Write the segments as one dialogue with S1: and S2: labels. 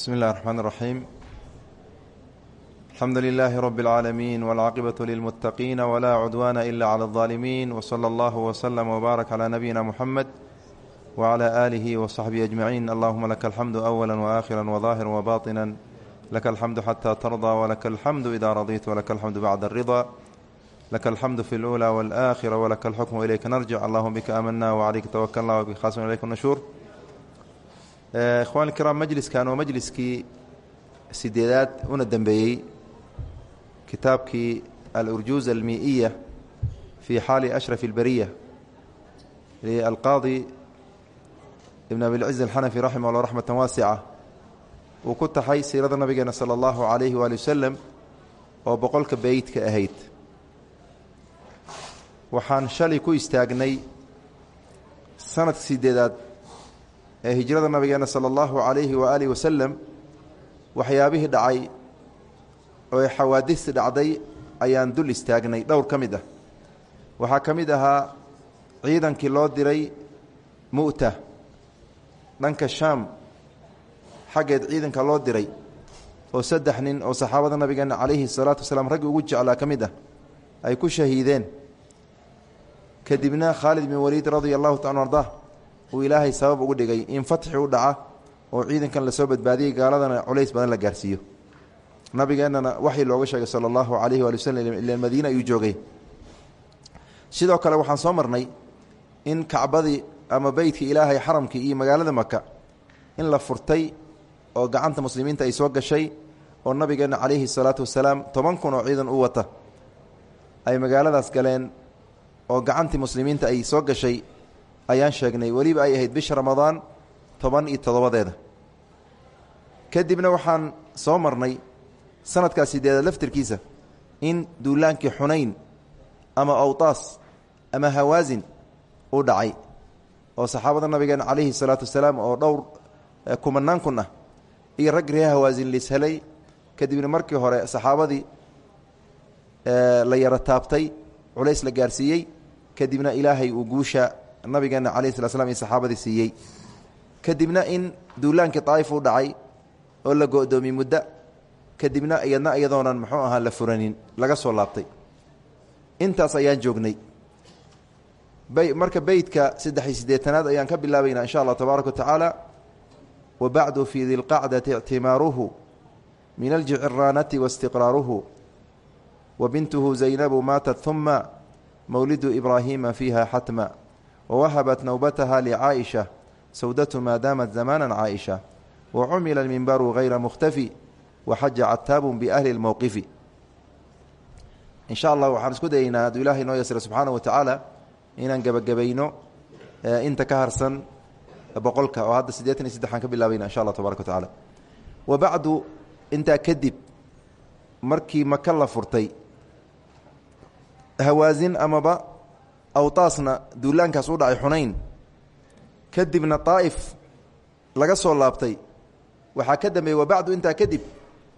S1: بسم الله الرحمن الرحيم الحمد لله رب العالمين والعقبة للمتقين ولا عدوان إلا على الظالمين وصلى الله وسلم وبارك على نبينا محمد وعلى آله وصحبه أجمعين اللهم لك الحمد أولا وآخرا وظاهرا وباطنا لك الحمد حتى ترضى ولك الحمد إذا رضيت ولك الحمد بعد الرضا لك الحمد في الأولى والآخرة ولك الحكم إليك نرجع اللهma بka آmنا وعليka توkلna وبخاص إليk النشور ikhwaan kiraam majliskan waa majliskii sideedaad una dembeeyey kitaabkii alurjuuz almii'iya fi xaali ashraf اlberiya lialqaadi ibn abilciz alxanafi raximah llah raxmata waasica uu ku taxay siirada nabigeena sala allahu calayhi waali wasalam oo boqolka beytka ahayd. Waxaan shalay ku istaagnay sanadka sideedaad ee hijrada nabigeena sala allahu calayhi waaalihi wasalam waxyaabihii dhacay oo xawaadistii dhacday ayaan dul istaagnay dhowr ka mid ah. Waxaa ka mid ahaa ciidankii loo diray mu'ta dhanka shaam xaggeed ciidanka loo diray oo saddex nin oo saxaabada nabigeena calayhi salaatu wasalaam raggi ugu jeclaa ka mid ah ay ku shahiideen. Kadibna khaalid bin waliid radia allahu taala ardah uu ilaahay sabab ugu dhigay in fatxi u dhaca oo ciidankan la soo badbaadiyey gaaladana culays badan la gaarsiiyo. Nabigeennana waxii looga sheegay sala allahu calayhi waali waslm ila madiina ayuu joogay. Sidoo kale waxaan soo marnay in kacbadii ama beytkii ilaahay xaramkii iyo magaalada maka in la furtay oo gacanta muslimiinta ay soo gashay oo nabigeenna calayhi salaatu wasalaam toban kun oo ciidan u wata. Ay magaaladaas galeen oo gacantii muslimiinta ay soo gashay ayaan sheegnay. Weliba ay ahayd bisha ramadaan toban iyo toddobadeeda. Kadibna waxaan soo marnay sanadkaa sideedaad laftirkiisa in duulaankii xunayn ama awtaas ama hawaasin u dhacay oo saxaabada nabigeena calayhi salaatu wasalaam oo dhowr kumanaan kun ah iyo rag ree hawaasin lishelay kadibna markii hore saxaabadii la yaro taabtay culays la gaarsiiyey. Kadibna ilaahay uu guusha nabigeena calayhi sala slam iyo saxaabadii siiyey. Kadibna in duulaankii daa'if u dhacay oo la go-doomiyey muddo kadibna iyadna iyadoonan muxuu ahaa la furanin laga soo laabtay. Intaas ayaan joognay. Marka beytka saddex iyo siddeetanaad ayaan ka bilaabaynaa insha allah tabaaraka wa tacaala wa bacdu fii dilqacdati ictimaaruhu min aljiciraanati waistiqraaruhu wa bintuhu zaynabu maatat huma mowlidu ibraahiima fiiha xatma wawahabat nowbataha licaaisha sawdatu maa daamat zamaana caaisha wa cumila minbaru hayra mukhtafi waxaja cataabun biahli lmowqifi insha allah waxaan isku dayeynaa hadduu ilahay noo yasira subxaana wa tacaala inaan gebagabayno inta ka harsan boqolka oo hadda siddeetan iyo saddexaan ka bilaabayna insha allah tabaraka wa tacaala wa bacdu intaa kadib markii maka la furtay hawaasin amaba awtaasna duulaankaas u dhacay xunayn. Kadibna daa'if laga soo laabtay. Waxaa ka dambeeyey wa bacdu intaa kadib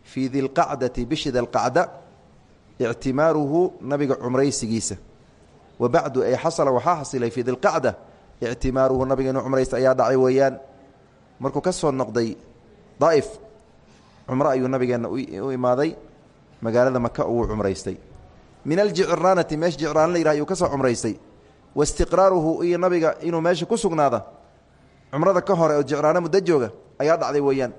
S1: fii dilqacdati bishi dilqacda ictimaaruhu nabiga cumraysigiisa. Wa bacdu ay xasala waxaa xasilay fii dilqacda ictimaaruhu nabiga inuu cumraysta ayaa dhacay weeyaan. Markuu ka soo noqday daa'if cumro ayuu nabigeenna u imaaday magaalada maka uu cumraystay min aljicraanati meesha jicraan la yihah ayuu ka soo cumraystay. Waistiqraaruhu iyo nabiga inuu meesha ku sugnaada cumrada ka hore oo jicraano muddo jooga ayaa dhacday weeyaan.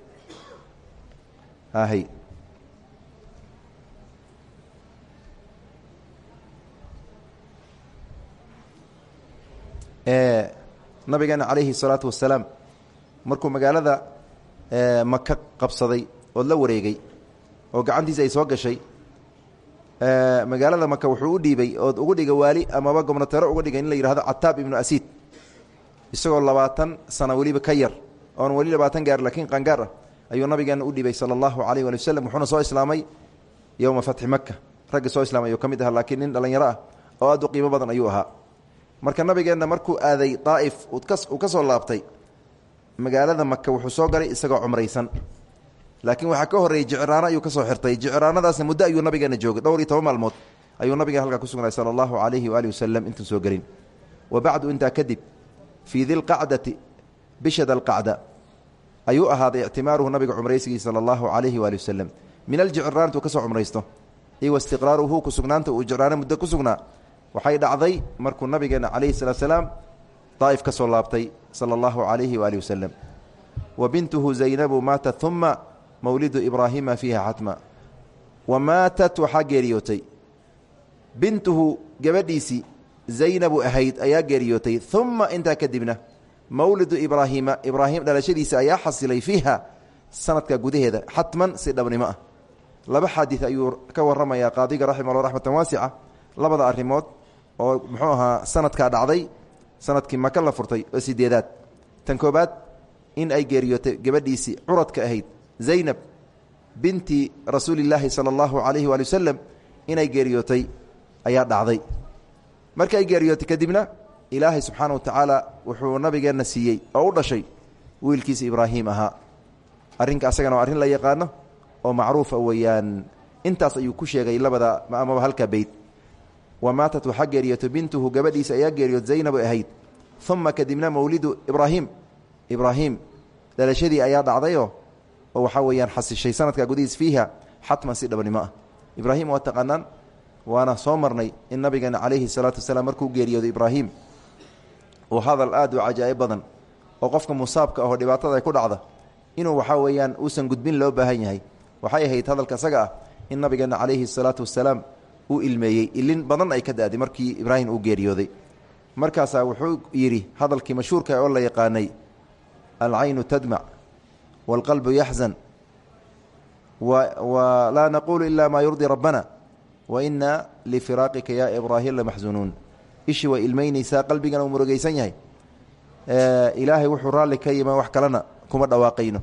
S1: Nabigeena calayhi salaatu wasalaam markuu magaalada maka qabsaday ood la wareegay oo gacantiisa ay soo gashay magaalada maka wuxuu u dhiibay ood ugu dhiga waali amaba gobnatero uga dhigay in la yihahdo cataab ibnu asiid. Isagoo labaatan sana weliba ka yar oon weli labaatan gaar lakiin qangaar ah ayuu nabigeena u dhiibay sala allahu calayh wali waslem wuxuuna soo islaamay yowma fatxi maka raggi soo islaamay ayuu ka mid aha laakiin nin dhallinyaro ah oo aad u qiimo badan ayuu ahaa. Marka nabigeenna markuu aaday daa'if uu ka soo laabtay magaalada maka wuxuu soo galay isagoo cumraysan laakiin waxaa ka horreeyey jicraano ayuu ka soo xirtay. Jicraanadaasna muddo ayuu nabigeena joogay. Dhowr iyo toban maalmood ayuu nabigeena halkaa ku sugnay sala allahu calayhi waalihi wasalam intuun soo gelin. Wa bacdu intaa kadib fii dilqacdati bisha dalqacda ayuu ahaaday ictimaaruhu nabiga cumraysigii sala calayhi waali wasalam min aljicraan intuu ka soo cumraysto. Iyo wastiqraaruhu ku sugnaanta uu jicraano muddo ku sugnaa. Waxay dhacday markuu nabigeena calayhi salaatu salaam daa'if ka soo laabtay sala calayhi waali wasalam wa bintuhu zaynabu maatat uma mawlidu ibraahima fiiha xatma. Wa maatat waxaa geeriyootay. Bintuhu gabadhiisii zaynabu ahayd ayaa geeriyootay. Uma intaa kadibna mawlidu ibraahiima ibraahim dhalashadiisa ayaa xasilay fiiha sanadka gudaheeda xatman si dhabnimo ah. Laba xaadii ayuu ka waramayaa qaadiga raximah llah raxmatan waasica. Labada arrimood oo muxuu ahaa sanadkaa dhacday sannadkii maka la furtay oo sideedaad. Tan koobaad in ay geeriyootay gabadhiisii curadka ahayd zaynab binti rasuulillaahi sala allahu calayhi waali wasalam inay geeriyootay ayaa dhacday. Markii ay geeriyootay kadibna ilaahay subxaana wa tacaala wuxuu nabigeenna siiyey oo u dhashay wiilkiisa ibraahim ahaa. Arrinka asagana waa arrin la yaqaano oo macruufa weeyaan. Intaas ayuu ku sheegay labada amaba halka beyd wa maatat waxaa geeriyootay bintuhu gabadhiisa ayaa geeriyood zaynab ahayd. Uma kadibna mawlidu ibraahim ibraahim dhalashadii ayaa dhacdayoo oo waxaa weeyaan xasishay sanadka gudihiis fiiha xatman si dhabnimo ah. Ibraahim waa taqaanaan waana soo marnay in nabigeena calayhi salaatu wasalaam markuu geeriyooday ibraahim. Uu hadal aad u cajaa'ib badan oo qofka musaabka ahoo dhibaatada ay ku dhacda inuu waxaa weeyaan uusan gudbin loo baahan yahay. Waxay ahayd hadalka isaga ah in nabigeena calayhi salaatu wasalaam uu ilmeeyey. Ilin badan ay ka da'day markii ibraahim uu geeriyooday. Markaasaa wuxuu yidhi hadalkii mashhuurka oo la yaqaanay alcaynu tadmac waalqalbu yaxzan laa naquulu ila maa yurdii rabbana wa ina lifiraaqika ya ibraahim lamaxsunuun ishii way ilmeynaysaa qalbigana uu murugaysan yahay ilaahay wuxuu raalli ka yima wax kalena kuma dhawaaqayno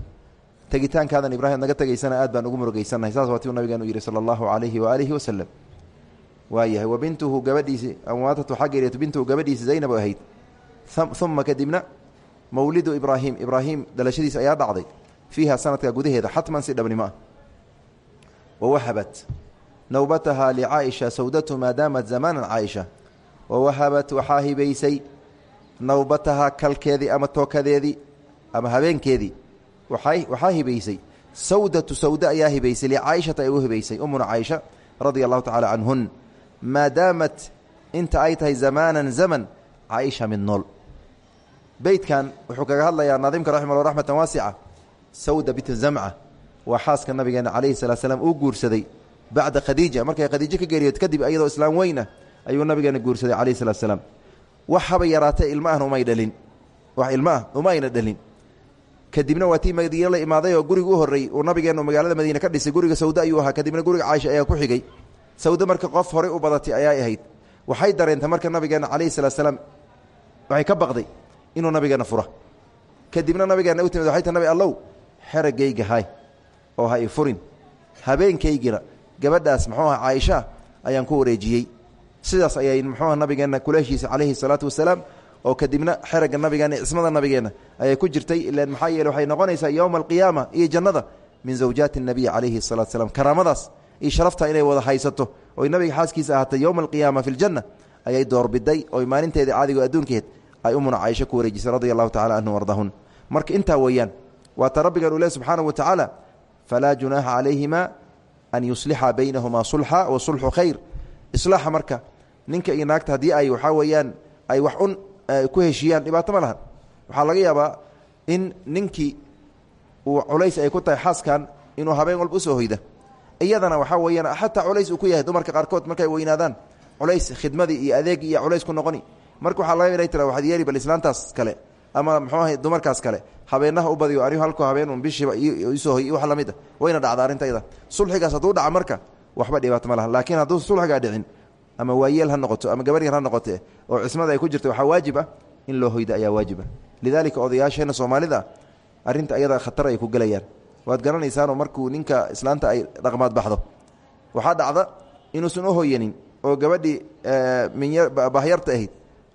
S1: tegitaankaadan ibraahim naga tegaysana aad baan ugu murugaysannahay saas waatiu nabigeenu yidhi sala allahu calayhi waaalihi wasalam waayahay wa bintuhu gabadhiisi amwaatatu xaggeereetu bintuhu gabadhiisi zaynab ahayd uma kadibna mawlidu ibraahim ibraahim fiiha sanadka gudaheeda xatman si dhabnimo ah wawahabat nowbataha licaaisha sawdatu maadaamat zamaanan caaisha wawahabat waxaa hibaysay nowbataha kalkeedii ama tookadeedii ama habeenkeedii waxaa hibaysay sawdatu sawda ayaa hibaysay licaaishata ay u hibaysay umuna caaisha radia allahu tacala canhun maadaamat inta ay tahay zamaanan zaman caaisha mid nool beydkan wuxuu kaga hadlayaa naadimka raximah lla raxmatan waasica sawda bint zamca waa xaaska nabigeena calayhi salaa slaam uu guursaday bacda khadiija. Markay khadiijo ka geeriyood kadib iyadoo islaam weynah ayuu nabigeena guursaday calayhi salatu salaam wax haba yaraatee ilma umay dhalin. Wax ilma ah uma ayna dhalin. Kadibna waa tii imaaday oo guriga u horrey uu nabigeennu magaalada madiine ka dhisay. Guriga sawde ayuu ahaa. Kadibna guriga caaisha ayaa ku xigay. Sawde marka qof horey u badatay ayay ahayd. Waxay dareentay marka nabigeena calayhi salatu salaam waxay ka baqday inuu nabigeena fura kadibna nabigeena u timid waxay tii nabi allow xeragayga hay oo ha furin. Habeenkaygina gabadhaas muxuu aha caaisha ayaan ku wareejiyey. Sidaas ayay muxuuha nabigeenna kula heshiisay calayhi salaatu oo kadibna xeragga nabigeenna cismada nabigeenna ayay ku jirtay. Ilan maxaa yeele waxay noqonaysaa yowma alqiyaama iyo jannada min zawjaati nabiy calayhi salatu salaam karaamadaas iyo sharafta inay wada haysato oy nabiga xaaskiisa ahaatay yowma alqiyaama fi ljanna ayay doorbiday oy maalinteedii caadigo adduunkeed ay umuna caaisha ku wareejisay radia allahu anhu ardahun marka intaa weeyaan waata rabbigan uu leh subxaanahu wa tacaala falaa junaaxa calayhima an yuslixa baynahumaa sulxa wa sulxu khayr islaaxa marka ninka iyo naagta haddii ay waxaa weeyaan ay wax un ku heshiiyaan dhibaato ma lahan waxaa laga yaabaa in ninkii uu culays ay ku tahay xaaskan inuu habeen walba u soo hoyda. Iyadana waxaa weeyaan xataa culays uu ku yahay dumarka qaarkood markay weynaadaan culays khidmadii iyo adeegi iyo culays ku noqoni. Marka waxaa laga kale ama muxuu ahay dumarkaas kale habeenaha u badiyo anigu halku habeen bishiiba isoo hoy wax la mid a wayna dhacda arrintayda sulxigaas hadduu dhaca marka waxba dhibaato ma laha. Laakiin hadduu sulxigaa dhicin ama waayeel ha noqoto ama gabar yar ha noqote oo cismada ay ku jirta waxaa waajib ah in loo hoyda ayaa waajiba lidaalika odayaasheenna soomaalida arrinta ayada khatar ay ku gelayaan waad garanaysaanoo markuu ninka islaanta ay dhaqmaad baxdo. Waxaa dhacda inuusan u hoyanin oo gabadhii bahyarta ahayd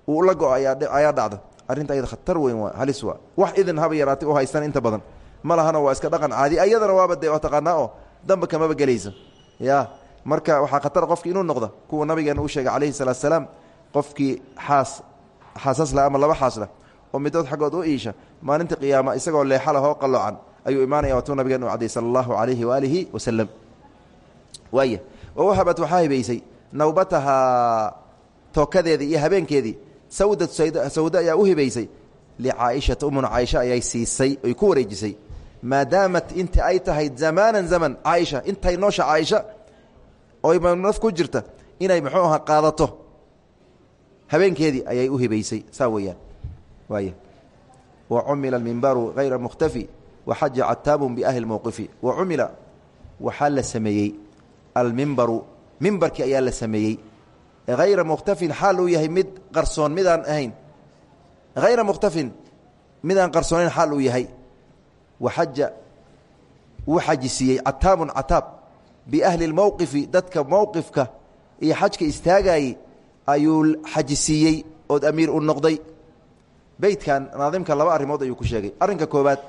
S1: uu la go ayaa dhacda arrinta ayada khatar weyn waa halis waa. Wax idin haba yaraatay u haystan inta badan. Ma waa iska dhaqan caadi ayadana waaba de taqaanaa oo damba kamaba gelayso. Ya marka waxaa khatar qofki inuu noqdo kuwa nabigeena uu sheegay calayhi salaatu salaam qofkii xaas xaasasla ama laba xaasla oo midood xaggood u iisha maalinta qiyaama isagoo leexa lahoo qaloocan ayuu imaanaya watuu nabigan u cadday sala allahu calayhi waaalihi wasalam waaya wawahabat waxaa hibaysay nawbatahaa tookadeedii iyo habeenkeedii sawda sawda ayaa u hibaysay. Licaaishata umuna caaisha ayay siisay oy ku wareejisay. Maadaamat inta ay tahay zamaanan zaman caaisha intay noosha caaisha oy naf ku jirta inay muxuu ahaa qaadato. Habeenkeedii ayay u hibaysay saa weeyaan. Wa cumila almimbaru hayra mukhtafi waxaja cataabun biahli mowqifi wa cumila waxaa la sameeyey. Almimbaru mimbarkii ayaa la sameeyey hayra mukhtafin xaal uu yahay mid qarsoon midaan ahayn. hayra mukhtafin midaan qarsoonayn xaal uu yahay. waxaja wuu xajisiiyey cataabun cataab biahli lmowqifi dadka mowqifka iyo xajka istaagayey ayuu xajisiiyey ood amiir u noqday. beytkan naadimka laba arrimood ayuu ku sheegay arrinka koobaad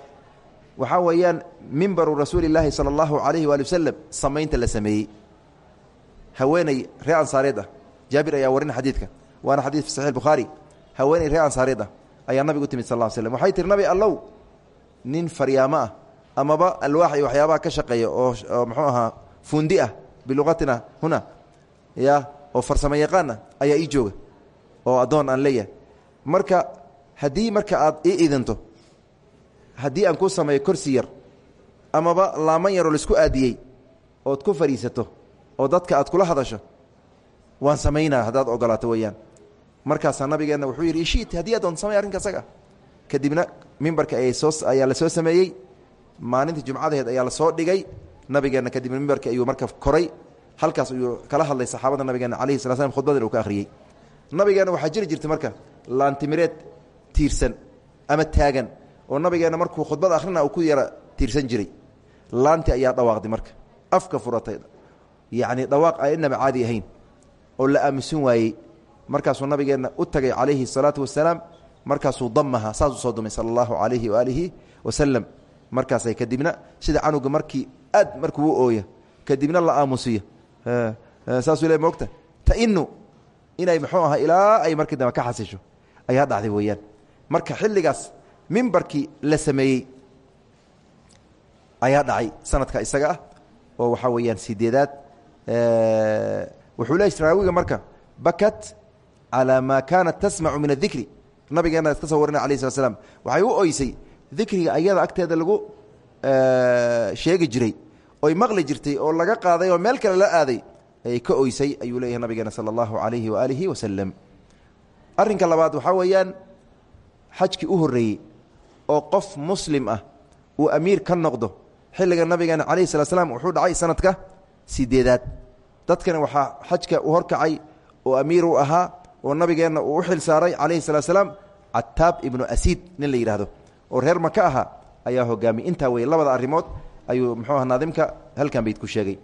S1: waxaa weeyaan mimbaru rasuuli llaahi sala allahu calayhi waali wasalam samaynta la sameeyey haweeney ree jaabir ayaa warin xadiidka. Waana xadiid fi saxix bukhaari haweeney ree ansaareed ah ayaa nabigu u timid sal ll slm waxay tihi nabi allow nin faryaamo ah amaba alwaax iyo waxyaabaha ka shaqeeya oo muxuu ahaa fundi ah biluqatina huna ya oo farsamo yaqaan ah ayaa jooga oo addoon marka haddii marka aad ii idinto haddii aan kuu sameeyo korsi yar amaba laaman yaroo la isku aadiyey ood ku fadhiisato oo dadka aad kula hadasho waan samaynaa haddaad ogolaato weeyaan. Markaasaa nabigeenna wuxuu yidhi ishit haddii adoon samay arrinka asaga kadibna mimbarka ayaa la soo sameeyey. Maalinta jumcadaheed ayaa la soo dhigay. Nabigeenna kadibna mimbarka ayuu marka koray. Halkaas ayuu kala hadlay saxaabada nabigeena calayhi sala slam khudbadan uu ka akhriyey. Nabigeenna waxaa jiri jirta marka laantimireed tiirsan ama taagan oo nabigeenna markuu khudbad akhrina uu ku yara tiirsan jiray. Laanti ayaa dhawaaqday marka afka furatay yacni dhawaaq aan inaba caadi ahayn oo la aamusan waayey. Markaasuu nabigeenna u tagay calayhi الsalaatu wasalaam markaasuu damaha saasuu soo dumay sala allahu waalihi wasalam markaasay kadibna sida canuga markii aad markuu u ooya kadibna la aamusiyo saasuu le mogta tainu inay muxuu ahaa ilaa ay markii dambe ka xasisho. Ayaa dhacday weeyaan. Marka xilligaas mimbarkii la sameeyey ayaa dhacay sanadka isaga ah oo waxaa weeyaan sideedaad wuxuu leeyahy raawiga marka bakat calaa maa kaanat tasmacu min adikri nabigeena ka soo warina alayh slat slam waxay u oysay dikriga ayada agteeda lagu sheegi jiray oy maqli jirtay oo laga qaaday oo meel kale la aaday ayay ka oysay ayuu leeyahay nabigeena sala allahu calayhi waaalihi wasalam arrinka labaad waxaa weeyaan xajkii u horreeyey oo qof muslim ah uu amiir ka noqdo xilliga nabigeena calayhi salat slam wuxuu dhacay sanadka sideedaad dadkana waxaa xajka u horkacay oo amiir u ahaa oo nabigeenna uu u xil saaray calayhi salat slaam cataab ibnu asiid nin la yidhaahdo oo reer maka ahaa ayaa hogaamiyey intaa weye labada arrimood ayuu muxuu aha naadimka halkan bayd ku sheegay.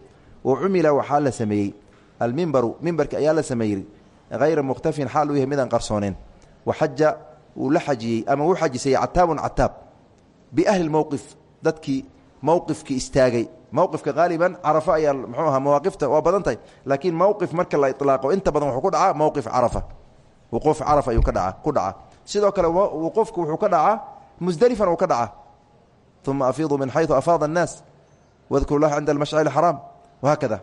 S1: Wa cumila waxaa la sameeyey. Almimbaru mimbarki ayaa la sameeyey. Hayra mukhtafin xaal uu yahay midaan qarsooneen. Waxaja wuu la xajiyey ama wuu xajisayey cataabun cataab biahli mowqif dadkii mowqifkii istaagay mowqifka qaaliban carafa ayaa mxuu aha mawaaqifta waa badan tahay laakiin mowqif marka la ilaaqo inta badan wuxuu ku dhacaa mowqif carafa. Wuquuf carafa ayuu ka dhaca ku dhacaa. Sidoo kale wuquufku wuxuu ka dhacaa musdelifan uu ka dhacaa. Uma afiiduu min xayu afaada annaas wadkuru lah cinda almashcari alxaraam wahaakada.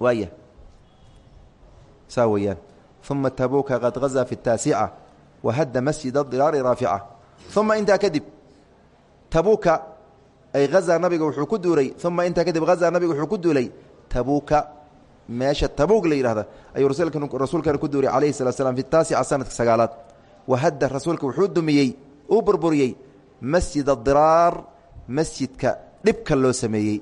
S1: Waaya. Saa weeyaan. Uma tabuuka qad gazaa fi taasica wahadda masjid diraari raafica. Uma intaa kadib tabuuka ay hazaa nabiga wuxuu ku duulay uma intaa kadib hazaa nabiga wuxuu ku duulay tabuuka. Meesha tabuug la yidhahda ayuu rasuulkana ku duulay calayhi salat slam fi taasica sanadka sagaalaad. Wahadda rasuulka wuxuu dumiyey uu burburiyey masjid adiraar masjidka dhibka loo sameeyey.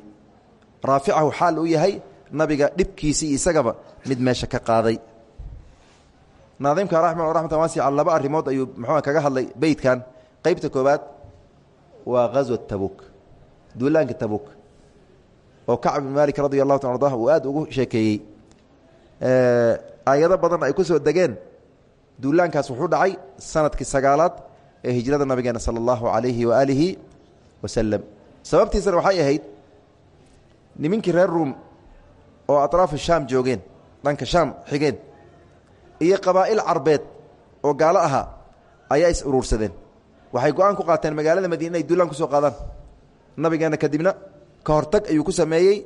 S1: Raaficahu xaal uu yahay nabiga dhibkiisii isagaba mid meesha ka qaaday. Naadimka raxma raxmatan waasica laba arrimood ayuu muxuu kaga hadlay beytkan. Qeybta koobaad waa ghaswa tabuuk duulaanka tabuuk oo kacb bin maalik radi allahu ta arda uu aad ugu sheekeeyey. Aayado badan ay ku soo degeen. Duulaankaas wuxuu dhacay sannadkii sagaalaad ee hijrada nabigeena sala allahu calayhi waaalihi wasalam sababtiisana waxay ahayd niminkii reer ruum oo atraafa shaam joogeen dhanka shaam xigeen iyo qabaa'il carbeed oo gaalo ahaa ayaa is uruursadeen waxay go'aan ku qaateen magaalada madiina inay duulaan ku soo qaadaan nabigeena kadibna ka hortag ayuu ku sameeyey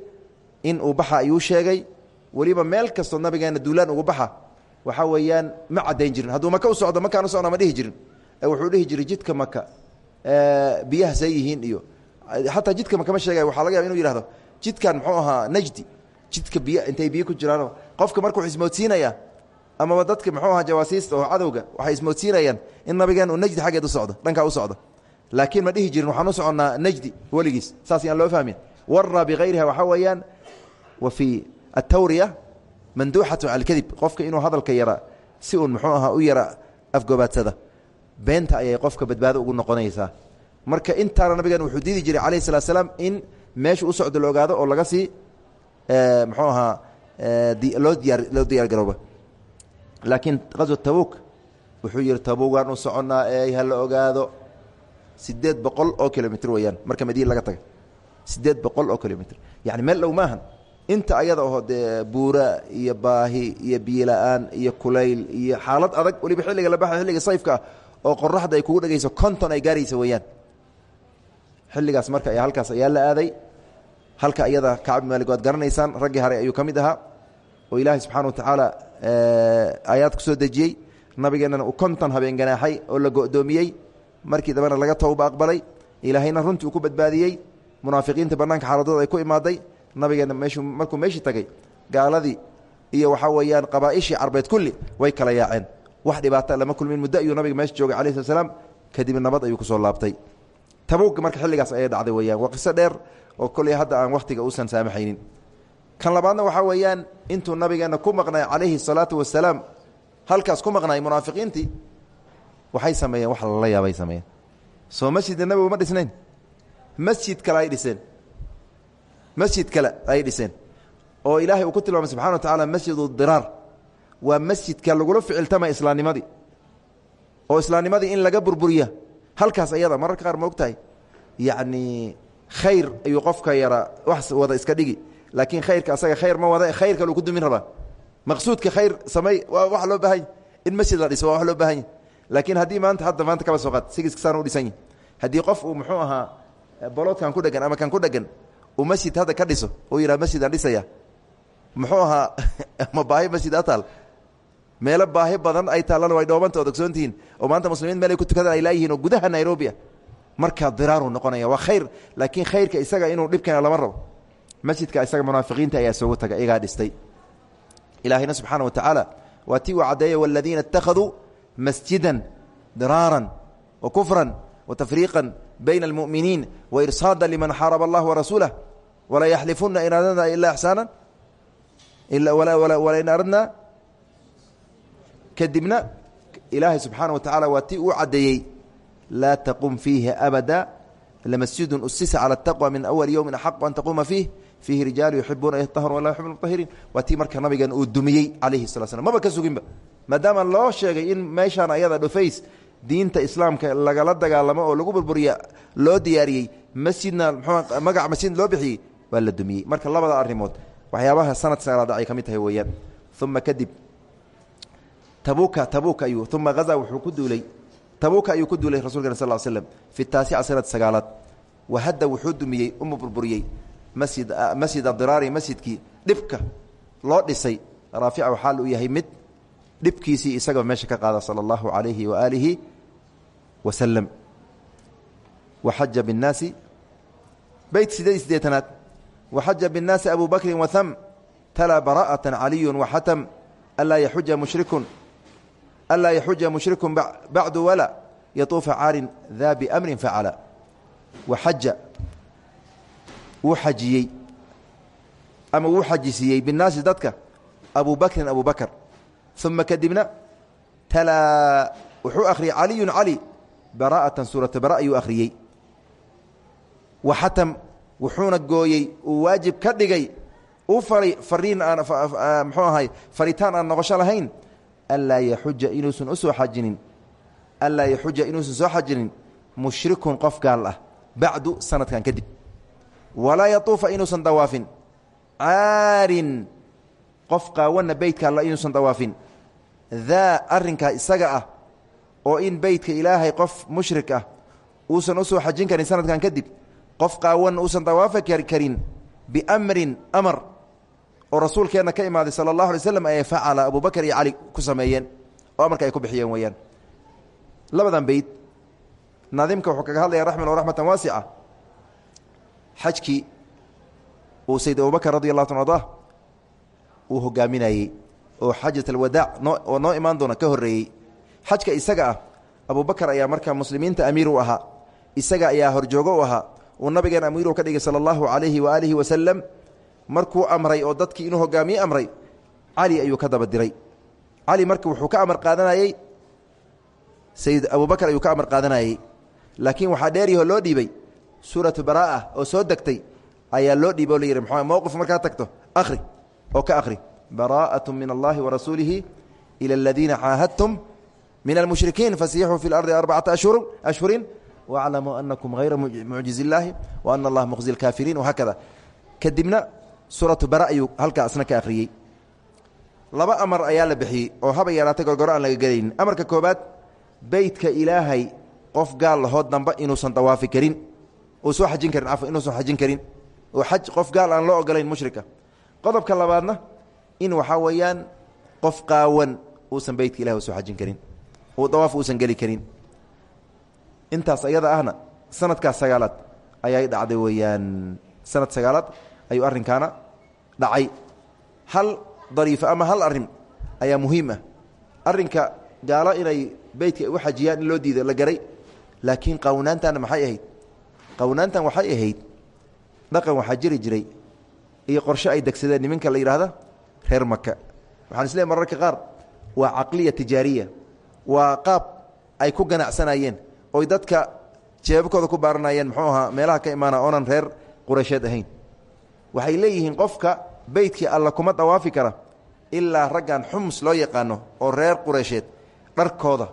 S1: in uu baxa ayuu sheegay. Weliba meel kastoo nabigeena duulaan ugu baxa waxaa weeyaan ma caddayn jirin. Hadduu maka u socdo makaan u socna ma dhihi jirin. Wuxuu dhihi jiray jidka maka biyaha say yihiin iyo xataa jidka maka ma sheegay waxaa laga yaba inu yihahdo jidkan muxuu ahaa najdi. Jidka biy intay biyo ku jiraano qofka marka wuxuu ismoodsiinaya amaba dadka muxuu ahaa jawaasiista oo cadowga waxay ismoodsiinayaan in nabigeen uu najdi xaggeed u socdo dhankaa u socdo laakiin ma dhihi jirin waxaan u najdi weligiis. Saas yaan loo fahmin. Warra bikayriha waxaa weeyaan wa fii atawriya manduuxatu cala alkadib qofka inuu hadalka yara si uun muxuu ahaa u yara afgobaadsada. Beenta ayay qofka badbaado ugu noqonaysaa. Marka intaana nabigan wuxuu diidi jiray calayh slaam in meesha u socdo la oo laga sii muxuu ahaa loo diyaar loo diyaar garooba laakiin qaswa tabuuk wuxuu yihi tabuuk waan u soconnaa ee ha ogaado sideed boqol oo kilomitr weeyaan. Marka madiina laga taga sideed oo kilomitr yani meel dhow maahan. Inta ayada oo buura iyo baahi iyo biyola-aan iyo kulayl iyo xaalad adag weliba xilliga la xilliga sayfka ah oo qoraxda ay kugu dhegayso konton ay gaaraysa weeyaan. Xilligaas marka ayaa halkaas ayaa la aaday. Halka iyada kacab maalig waad garanaysaan raggii hare ayuu ka mid oo ilaahay subxana wa tacaala aayaad ku soo dejiyey. Nabigeennana uu konton habeen ganaaxay oo la go'doomiyey markii dambena laga towba aqbalay ilaahayna runtii uu ku badbaadiyey munaafiqiinta bannaanka xaaladooda ay ku imaaday nabigeenna meeshuu markuu meeshii tagay gaaladii iyo waxaa weeyaan qabaa'ishii carbeed kulli way kala yaaceen. Wax dhibaata lama kulmin muddo ayuu nabiga meesha joogay calayi slat kadibna nabad ayuu ku soo laabtay. Tabuuga marka xilligaas ayay dhacday weyaan waa qiso dheer oo kolley hadda aan wakhtiga uusan saamaxaynin. Kan labaadna waxaa weeyaan intuu nabigeenna ku maqnay calayhi salaatu wasalaam halkaas ku maqnay munaafiqiintii waxay sameeyeen wax lala yaabay sameeyeen. Soo masjidda nabigu ma dhisnayn? Masjid kale ay dhiseen. Masjid kale ay dhiseen. Oo ilaahay uu ku tilmaamay subxana wa tacaala masjidu diraar. Waa masjidka lagula ficiltamay islaamnimadii oo islaamnimadii in laga burburiya. Halkaas ayada mararka qaar ma og tahay yacni khayr ayuu qofka yara wax wada iska dhigi. Laakiin khayrka asaga khayr ma wada khayr kale uu ku dumin rabaa. Maqsuudka khayr samey waa wax loo baahanya in masjid la dhiso waa wax loo baahanya laakiin haddii maanta hadda maanta kaba soo qaad sigiska saan u dhisan yahi haddii qof uu muxuu ahaa boloodkan ku dhegan ama kan ku dhegan uu masjid hadda ka dhiso uu yidhaha masjidaan dhisaya muxuu ahaa ma baahi masjid ataal meelo baahi badan ay taallana way dhoobanta od ogsoontihiin oo maanta muslimiin meel ay ku tukadaan ay laayihiin oo gudaha nairobi ah. Markaa diraaru noqonaya waa khayr. Laakiin khayrka isaga inuu dhibkeena lama rabo. Masjidka isaga munaafiqiinta ayaa soogu taga iyagaa dhistay. Ilaahayna subxaana wa tacaala waa tii uu caddeeyay waladiina اtakhaduu masjida diraaran wa kufra wa tafriiqa bayna almu'miniin wairsaada liman xaaraba allah warasuulah walaa yaxlifuna in aradna ila ixsaana walain aradna? Kadibna ilaahay subxaana wa tacaala waa tii uu caddeeyey laa taqum fiihi abada lamasjidu usisa cala ataqwa min awali yowmin axaqu an taquuma fiih fiihi rijaalu yuxibuuna yatahru wala yuxib mutahiriin waa tii marka nabigan uu dumiyey calayhi sala slam maba ka suginba maadaama loo sheegay in meeshaan ayada dhufays diinta islaamka lagala dagaalamo oo lagu burburiya loo diyaariyey masjidna mxuu magac masjid loo bixiyey waa la dumiyey. Marka labada arrimood waxyaabaha sanad sagaalaad ay ka mid tahay weeyaan. Uma kadib tabuka tabuka ayuu uma hazaa wuxuu ku duulay tabuka ayuu ku duulay rasulkeen sal slm fi taasica sanad sagaalaad wahadda wuxuu dumiyey uma burburiyey masjid masjid adiraari masjidkii dhibka loo dhisay raafica waxaal uu yahay mid dhibkiisii isagoo meesha ka qaada sala allahu calayhi waaalihi wasalam waxaja binnaasi beyt sideed sideetanaad waxaja binnaasi abu bakrin waham talaa bara'ata caliyun waxatam anlaa yaxuja mushrikun. Anlaa yaxuja mushrikun bacdu wala. Yatuufa caarin daa biamrin facala waxaja wuu xajiyey ama wuu xajisiiyey binnaasi dadka. Abu bakrin abu bakr uma kadibna talaa wuxuu akhriyey caliyun cali bara'atan suurata bara ayuu akhriyey waxatam wuxuuna gooyey uu waajib ka dhigay u faray fariin aan mxuu ahay faritaan aan noqosho lahayn anlaa yaxuja inuusan u soo xajinin anlaa yaxuja inuusan soo xajinin mushrikun qof gaal ah bacdu sanadkan kadib walaa yatuufa inuusan dawaafin caarin qof qaawana beytka alla inuusan dawaafin. Daa arrinkaa isaga ah oo in beytka ilaahay qof mushrik ah uusan u soo xajin karin sanadkan kadib qof qaawan uusan dawaafi karin biamrin amar oo rasuulkeenna ka imaaday sala allahu alay slam ee facala abubakar iyo cali ku sameeyeen oo amarka ay ku bixiyeen weeyaan. Labadan beyd naadimka wuxuu kaga hadlaya raxman o raxmatan waasica xajkii uu sayd abubakar radi allahu tan uu hogaaminayey oo xajat alwadaac oo noo imaan doona ka horreeyey. Xajka isaga ah abubakar ayaa markaa muslimiinta amiir u ahaa. Isaga ayaa horjoogo u ahaa. Uu nabigeen amiiru ka dhigay sala allahu calayhi waaalihi wasalam markuu amray oo dadkii inuu hogaamiye amray cali ayuu ka daba diray cali marka wuxuu ka amar qaadanayey sayid abubakar ayuu ka amar qaadanayey. Laakiin waxaa dheeryaho loo dhiibay suuratu baraa'a oo soo degtay ayaa loo dhiibay o la yidhi mxu mowqif markaa tagto? Akhri oo ka akhri baraa'atu min allahi wa rasuulihi ila aladiina caahadtum min almushrikiin fasiixuu fi lardi arbacata ashhurin waclamuu anakum hayra mucjiz illaahi wa ana allaha muqzi lkaafiriin wahaakada kadibna suuratu bara ayuu halkaasna ka akhriyey. Laba amar ayaa la bixiyey oo haba yaraatay gorgoro aan laga gelaynin amarka koobaad beytka ilaahay qof gaal lahood damba inuusan dawaafi karin uu soo xajin karin cafwa inuusan xajin karin oo xaj qof gaal aan loo ogolayn mushrika qodobka labaadna in waxaa weeyaan qof qaawan uusan beytka ilahi u soo xajin karin dawaaf uusan geli karin. Intaas ayada ahna sanadkaas sagaalaad ayay dhacday weeyaan. Sanad sagaalaad ayuu arrinkaana dhacay. Hal dariifo ama hal arrin ayaa muhiim ah. Arrinka gaalo inay beytka u xajiyaan loo diido la garay laakiin qawnaantanna maxay ahayd? Qawnaantan waxay ahayd dhaqan waxaa jiri jiray iyo qorshe ay degsadeen. Niminka la yidhaahda reer maka waxaan isleey mararka qaar waa caqliya tijaariya. Waa qaab ay ku ganacsanayeen oy dadka jeebabkooda ku baaranayeen. Muxuu ahaa meelaha ka imaana oonan reer quraysheed ahayn. Waxay leeyihiin qofka beytkii alla kuma dawaafi kara ilaa raggan xumus loo yaqaano oo reer qureysheed dharkooda.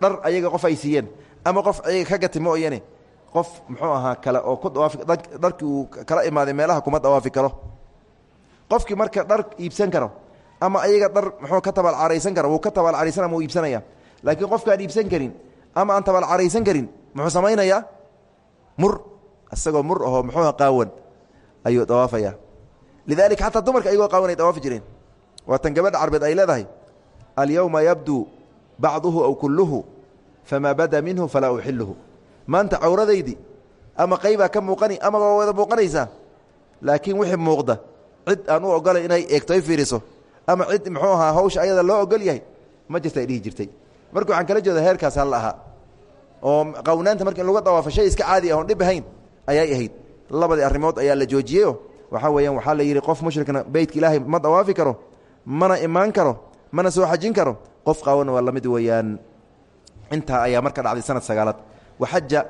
S1: Dhar ayaga qof ay siiyeen ama qof ayaga ka gati mooyane qof muxuu ahaa kale oo ku dawaafi dharkii kala imaaday meelaha kuma dawaafi karo. Qofkii marka dhar iibsan karo ama ayaga dhar muxuu ka tabaalcaraysan karo wuu ka tabaalcaraysan ama uu iibsanaya. Laakiin qofkaan iibsan karin ama aan tabaalcaraysan karin muxuu samaynayaa mur. Isagoo mur ahoo muxuuha qaawan ayuu dawaafaya lidalika xataa dumarka ayagoo qaawan ay dawaafi jireen. Waa tan gabadha carbeed ay leedahay alyowma yabduu bacduhu aw kulluhu famaa bada minhu falaa uxiluhu maanta cawradaydii ama qaybaa ka muuqani ama waa wada muuqanaysaa? Laakiin wixii muuqda cid aan u ogolay inay eegto ay fiiriso. Ama cid muxuu ahaa hawsha ayada loo ogol yahay ma jirta ay jirtay. Marka waxaan kala jeeda heerkaas hal ahaa oo qawnaanta marka lagu dawaafo iska caadi ah oon dhib ahayn ayay ahayd. Labadii arrimood ayaa la joojiyeyoo waxaa weeyaan waxaa la yidhi qof mushrikna beytka ilaahay ma dawaafi karo mana imaan karo mana soo xajin karo. Qof qaawan waa la mid weeyaan. Intaa ayaa marka dhacday sanad sagaalaad waxaja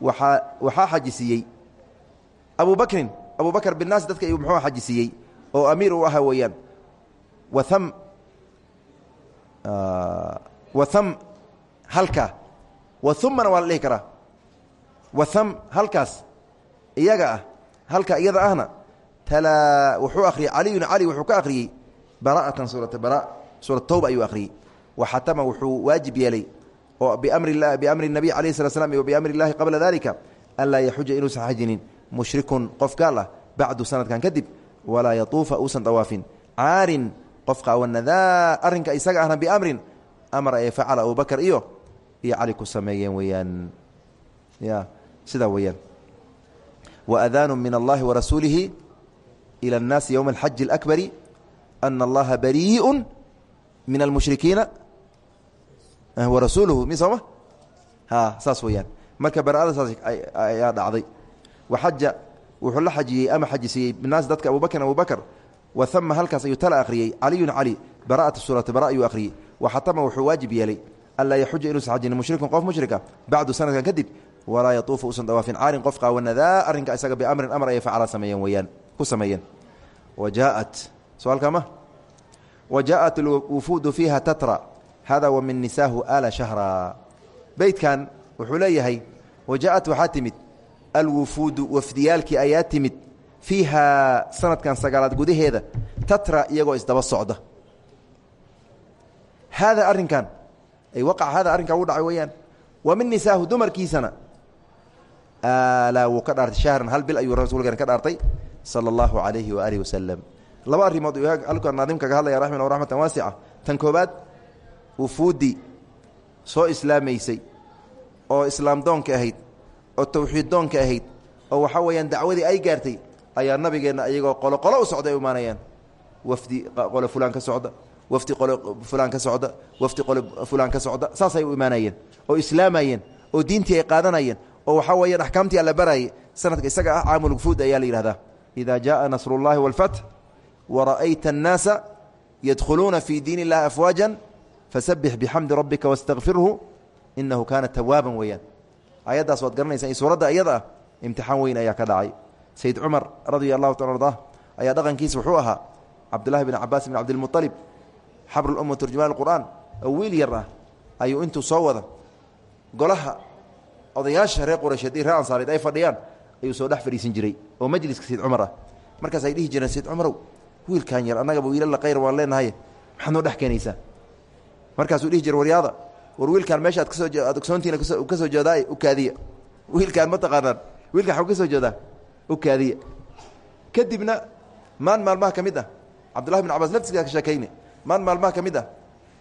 S1: waaa waxaa xajisiiyey abu bakrin abu bakr binaas dadka ayuu muxuu xajisiiyey oo amiir u ahaa weeyaan waam waam halkaa waumana waa la dhihi karaa waam halkaas iyaga ah halka iyada ahna talaa wuxuu akhriyey caliyun cali wuxuu ka akhriyey bara'atan suurata bara suurat towba ayuu akhriyey waxatama wuxuu waajib yeelay oo bimri nabiy alay sla slam iyo bimri illahi qabla dalika an laa yaxuja inuusan xajinin mushrikun qof gaal ah bacdu sanadkan kadib walaa yatuufa uusan dawaafin. Caarin qof qaawana daa arrinka isaga ahna biamrin amara ee facala abubakar iyo iyo cali ku sameeyeen weeyaan. Ya sidaa weeyaan. Waadaanu min allahi warasuulihi ila annaasi yowma alxaji alakbari ana allaha barii'un min almushrikiina warasuuluhu mi sooma saas weeyaan. Marka bara'ada saas ayaa dhacday. Waxaja wuxuu la xajiyey ama xajisiiyey binaas dadka abubakrin abubakr waama halkaas ayuu tala akhriyey. Caliyun cali bara'ata suurati bara ayuu akhriyey. Waxatama wuxuu waajib yeelay. Anlaa yaxuja inuusan xajinin mushrikun qof mushrika bacdu sanadkan kadib walaa yatuufu usan dawaafin caarin qof qaawanadaa arrinka isaga biamrin amar ayay facala sameeyeen weyaan ku sameeyeen. Wa jaaءat soalka ma? Wa jaaءat alwufuudu fiiha tatra hada wa min nisaahu ala shahra. Beytkan wuxuu leeyahay wa jaaءat waxaa timid alwufuudu wafdiyaalkii ayaa timid fiiha sanadkan sagaalaad gudaheeda tatra iyagoo isdaba socda. Haada arrinkan ay waqaca hada arrinkan u dhacay weeyaan wa min nisaahu dumarkiisana aalaa wuu ka dhaartay shahran hal bil ayuu rasuulkeen ka dhaartay sala allahu calayhi waaalihi wasalam laba arrimood halka naadimka kaga hadlaya raxmana wa raxmatan waasica. Tan koobaad wufuuddii soo islaamaysay oo islaam doonka ahayd oo tawxiiddoonka ahayd oo waxa weeyaan dacwadii ay gaartay ayaa nabigeena ayagoo qolo qolo u socda ay imaanayaan wafdi qole fulaan ka socda wafdi qole fulaan ka socda wafdi qole fulaan ka socda saasay u imaanayeen oo islaamayeen oo diintii ay qaadanayeen oo waxaa weeyaan axkaamtii alla baraayay sanadka isaga ah caamulgufuud ayaa la yidhahdaa. Idaa jaءa nasrullahi wاlfatx wara'ayta annaasa yadkhuluuna fii diin illahi afwaajan fasabix bixamdi rabbika wastakfirhu inahu kaana tawaaban weeyaan ayaddaas waad garanaysaa suuradda iyada ah imtixaan weyn ayaa ka dhacay sayd cumar radia allahu taala ardah ayaa dhaqankiisa wuxuu ahaa cabdullahi bn cabaas bn cabdilmualib xabrulumma turjumaan qur'aan oo wiil yar ah ayuu intuu soo wada golaha odayaasha reer quraysheed iyo reer ansaareed ay fadhiyaan ayuu soo dhex fadhiisan jiray oo majliska sayd cumar ah markaas ay dhihi jireen sayd cumarow wiilkan yar annagaba wiilala khayr waan leenahay markaasuu dhihi jira waryaada war wiilkaan meesha ad ka soo aad ogsoontiina ka soo jeedaa u kaadiya. Wiilkaan ma taqaanaan. Wiilkaan xuu ka soo jeedaa u kaadiya. Kadibna maan maalmaha ka mid ah cabdullahi bin cabaas laftiisa ka sheekayne maan maalmaha ka mid ah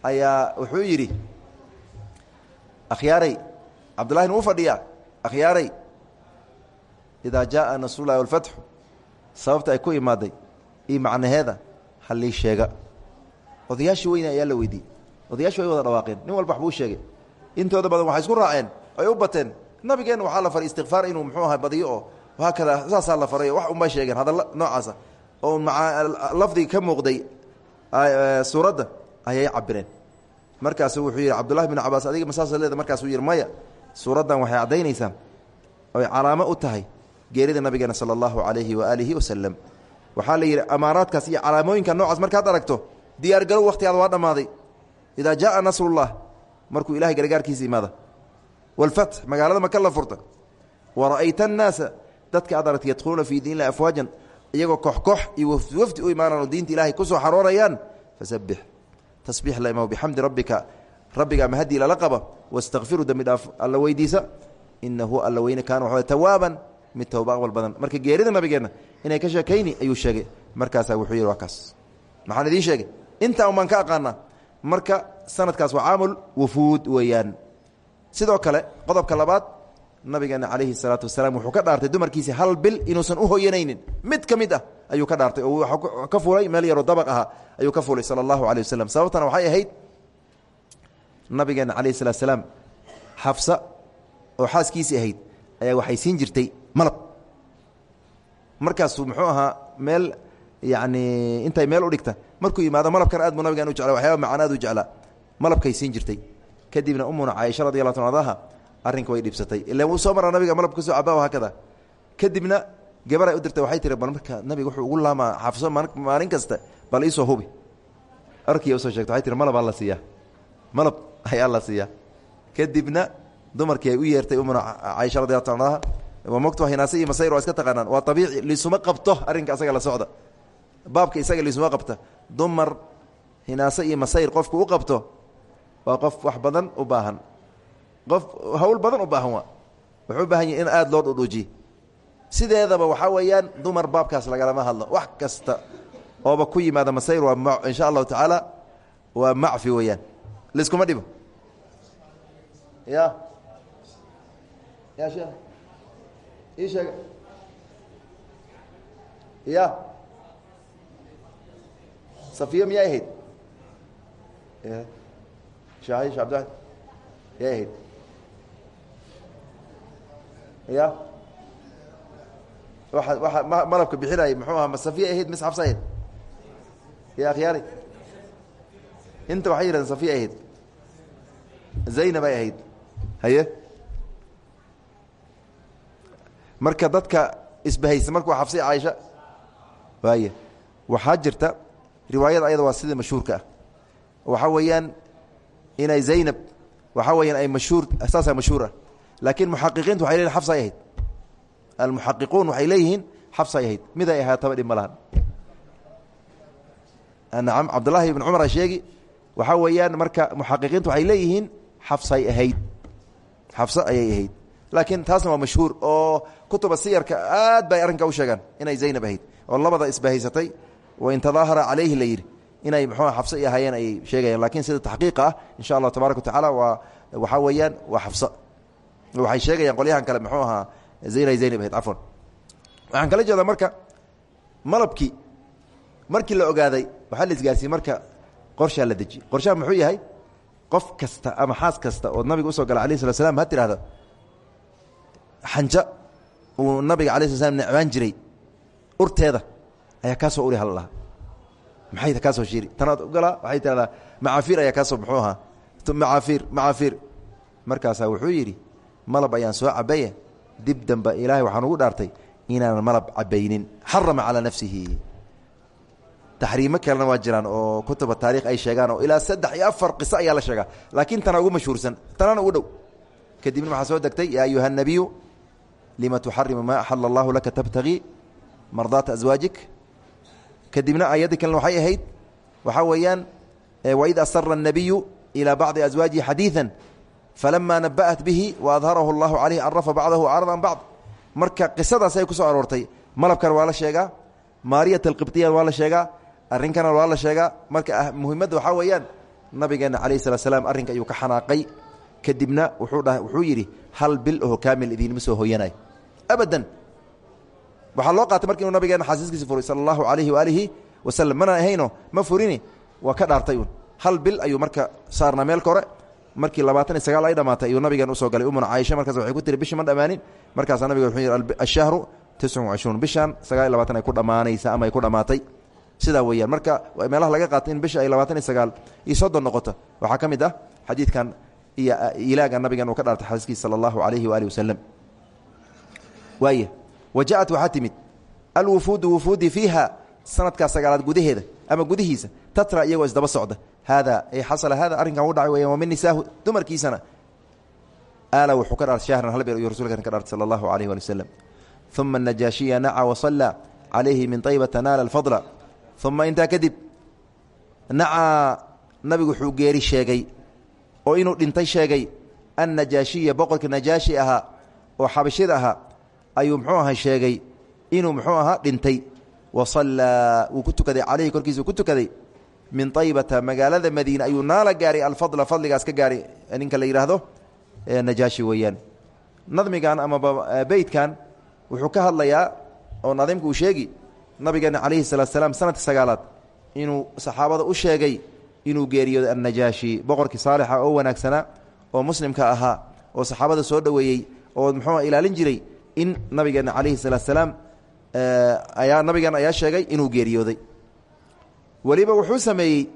S1: ayaa wuxuu yidhi akhyaaray cabdullahina uu fadhiyaa akhyaaray idaa jaءa nasrullahi walfatxu sababta ay ku imaaday iyo macnaheeda halii sheega. Odayaashii weyne ayaa la weydiiyey odayaashu way wada dhawaaqeen. Nin walba waxbuu sheegay. Intooda badan waxay isku raaceen ay u bateen nabigeenna waxaa la faray istikfaar inuu muxuu aha badiyo oo haakada saasaa la faray. Wax uma sheegeen hadalla noocaasa. Oo maa lafdiga ka muuqday suuradda ayay cabireen markaasu wuxuu yidhi cabdullahi bin cabaas adiga masaasa leeda markaasuu yidhi maya suuraddan waxay caddaynaysaa oy calaamo u tahay geerida nabigeena sala allahu calayhi waaalihi wasalam waxaa la yidhi amaaraadkaas iyo calaamooyinka noocaas markaad aragto diyaargarow wakhtigaada waa dhammaaday idaa jaءa nasrullah markuu ilahay gargaarkiisa imaada wاlfatx magaalada maka la furta wara'ayta annaasa dadka aad aragta yadkhuluuna fii diin illahi afwaajan iyagoo koox iyo wafdi u imaanaan oo diinta ilaahay ku soo xaroorayaan fasabbix tasbiix la imaw bixamdi rabbika rabbiga mahadii lala qaba wastakfiru dembi dhaaf alla weydiisa inahu alla weyne kaana waxaa tawaaban mid towba aqbal badan marka geerida nabigeenna inay ka sheekayni ayuu sheegay markaasaa wuxuu yidhi waa kaas maxaan idiin sheegay intaa umaan ka aqaanaa marka sanadkaas waa caamul wufuud weeyaan. Sidoo kale qodobka labaad nabigeena calayhi salaatu wasalaam wuxuu ka dhaartay dumarkiisi hal bil inuusan u hoyanaynin? Mid ka ah ayuu ka dhaartay oo ka fulay meel yaroo dabaq ahaa ayuu ka fulay sala allahu calay wasalam sababtana waxay ahayd nabigeena calayhi salatu salaam xafsa oo xaaskiisii ahayd ayaa waxay siin jirtay malab. Markaasuu muxuu ahaa meel yacni intay meel u dhigta markuu yimaado malabkan aad buu nabigan u jecla waxyaaba macaan aad u jeclaa. Malabkay siin jirtay. Kadibna umuna caaisha radi allah ta adaha arrinka way dhibsatay. Ilan wuu soo maraa nabiga malabka ka soo cabaa haakada kadibna gabaray u dirtay waxay tiri bal marka nabiga wuxuu ugu laamaa xaafso maalin kasta bal iisoo hubi. Arkiya u soo sheegta waxay tiri malab aa la siiyaa. Malab ayaa la siiyaa. Kadibna dumarkii ay u yeertay umuna caaisha radi allah ta adaha waa mogto hinaase iyo masayr waa iska taqaanaan. Waa abiici lisuma qabto arrinka asaga la socda baabka isaga lisuma qabta. Dumar hinaase iyo masayr qofku u qabto waa qof wax badan u baahan. Qof hawl badan u baahan wuxuu baahan yahi in aada loo dhudhuujiye sideedaba waxaa weeyaan dumar baabkaas lagalama hadlo. Wax kasta ooba ku yimaada masayr waa insha allahu tacaala waa macfi weeyaan. Liskuma dhibo? Ya. Ya sheekh. Ii sheega ya safiya miyay ahayd shaahi sheh abdiwaxid yay ahayd ya waa waa ma malabka bixinayay muxuu ahaa ma safiya ahayd mis xabsa ahayd ya akhyaari inta waxay yidhahdeen safiya ahayd zaynab ay ahayd haye marka dadka isbahaysa markuu xabsay caaisha waaya waxaa jirta riwaayada ayada waa sidii mashhuurka ah. Waxaa weeyaan inay zaynab waxaa weyaan ay mashhuur saasaa mashhuur ah. Laakiin muxaqiqiintu waxay leyihin xabsay ahayd. Almuxaqiquun waxay leeyihiin xabsay ahayd. Mid ay ahaataba dhib ma lahan. Nacam cabdullaahi ibn cumar a sheegi. Waxaa weeyaan marka muxaqiqiintu waxay leeyihiin xabsay ahayd. Xabso ayay ahayd. Laakiin taasna waa mashhuur oo kutuba siyarka aad bay arrinka u sheegaan inay zaynab ahayd. Oo labada isbahaysatay wain tadaahara calayhi la yidhi. Inay mxuu xabso i ahaayeen ayay sheegayaan. Lakiin sida taxqiiqa ah insha allah tabaaraka watacaala waa waxaa weeyaan waa xabso waxay sheegayaan qolyahan kale muxuu ahaa zaynay zaynab ahayd cafwan. Waxaan kala jeedaa marka malabkii markii la ogaaday waxaa la isgaarsiiyey marka qorshaa la dejiye. Qorshaha muxuu yahay? Qof kasta ama xaas kasta oo nabiga u soo gala alayh slat slam ha tirahdo xanja uu nabiga alay sla slam necbaan jiray urteeda ayaa kaa soo uri hal lahaa maxay kaa soo shiiri tanaad ogolaa waxay tirahdaa macaafiir ayaa kaa soo muxuu ahaa. Macaafiir macaafiir markaasaa wuxuu yidhi malab ayaan soo cabaye dib dambe ilaahay waxaan ugu dhaartay inaanan malab cabaynin xarama calaa nafsihi. Taxriimo kalena waa oo kutuba taarikh ay sheegaan oo ilaa saddex iyo afar qiso ayaa la sheegaa. Laakiin tana ugu mashhuursan tanana ugu dhow. Kadibna waxaa soo degtay yaa ayuha الnabiyu lima tuxarimu maa axala allahu laka tabtagii? Mardaata aswaajik kadibna ayaddi kalena waxay ahayd waxaa weeyaan waid asara الnabiyu ilىa bacdi aswaajihi xadiiثa falama naba'at bihi waadharahu اllahu calayh carafa bacdahu acrada bacd marka qisadaas ay ku soo aroortay malabkana waa la sheegaa maariyat alqibطiyan waa la sheegaa arrinkana waa la sheegaa marka muhimadda waxaa weeyaan nabigeena calayh salat slam arrinka ayuu ka xanaaqay kadibna wuxuu dha wuxuu yidhi hal bil oho kaamil idiinma soo hooyanayo abadan waxaa loo qaatay marka inuu nabigeena xasiiskiisi furay sala allahu alayhi waalihi wasalam mana ahayno ma furini waa ka dhaartay un hal bil ayuu marka saarnaa meelka hore markii labaatan iyo sagaal ay dhamaatay ayuu nabigeena u soo galay. Umuna caaisha markaas waxay ku tiri bishi ma dhammaanin markaasaa nabiga wuxuu yidhi ashahru tiscun wacishruun bishan sagaal iyo labaatan ay ku dhammaanaysa ama ay ku dhammaatay sidaa weeyaan marka meelaha laga qaatay in bisha ay labaatan iyo sagaal iyo soddon noqoto. Waxaa ka mid ah xadiidkan iyo ilaaga nabigan uu ka dhaartay xadiiskiisa sala allahu calayhi waalihi wasalam waaya wa ja-at waxaa timid alwufuudu wufuudi fiiha sanadkaa sagaalaad gudaheeda ama gudihiisa tatra iyagoo isdaba socda. Haada ay xasala hada arrinkan u dhacay weya wamin nisaahu dumarkiisana. Aala wuxuu ka dhaartay shahran hal beer ayuu rasuulkan ka dhaartay sala allahu alayh waali wasalam uma anajaashiya naca wasallaa calayhi min taybata naala alfadla. Uma intaa kadib nacaa nabigu wuxuu geeri sheegay oo inuu dhintay sheegay annajaashiya boqorka najaashi ahaa oo xabashida ahaa ayuu muxuu aha sheegay inuu muxuu ahaa dhintay. Wasallaa wuu ku tukaday calayhi korkiisa ku tukaday. Min taybata magaalada madiine ayuu naala gaaray alfadla fadligaas ka gaaray. Ninka la yidhaahdo najaashi weeyaan. Nadmigan ama beytkan wuxuu ka hadlayaa oo nadiimku uu sheegi nabigeena calayhi salaatu salaam sanadka sagaalaad inuu saxaabada u sheegay inuu geeriyooday annajaashi boqorkii saalixa oo wanaagsanaa oo muslimka ahaa oo saxaabada soo dhoweeyey oo muxuu ilaalin jiray in nabigeena calayhi salaatu salaam ayaa nabigeena ayaa sheegay inuu geeriyooday. Weliba wuxuu sameeyey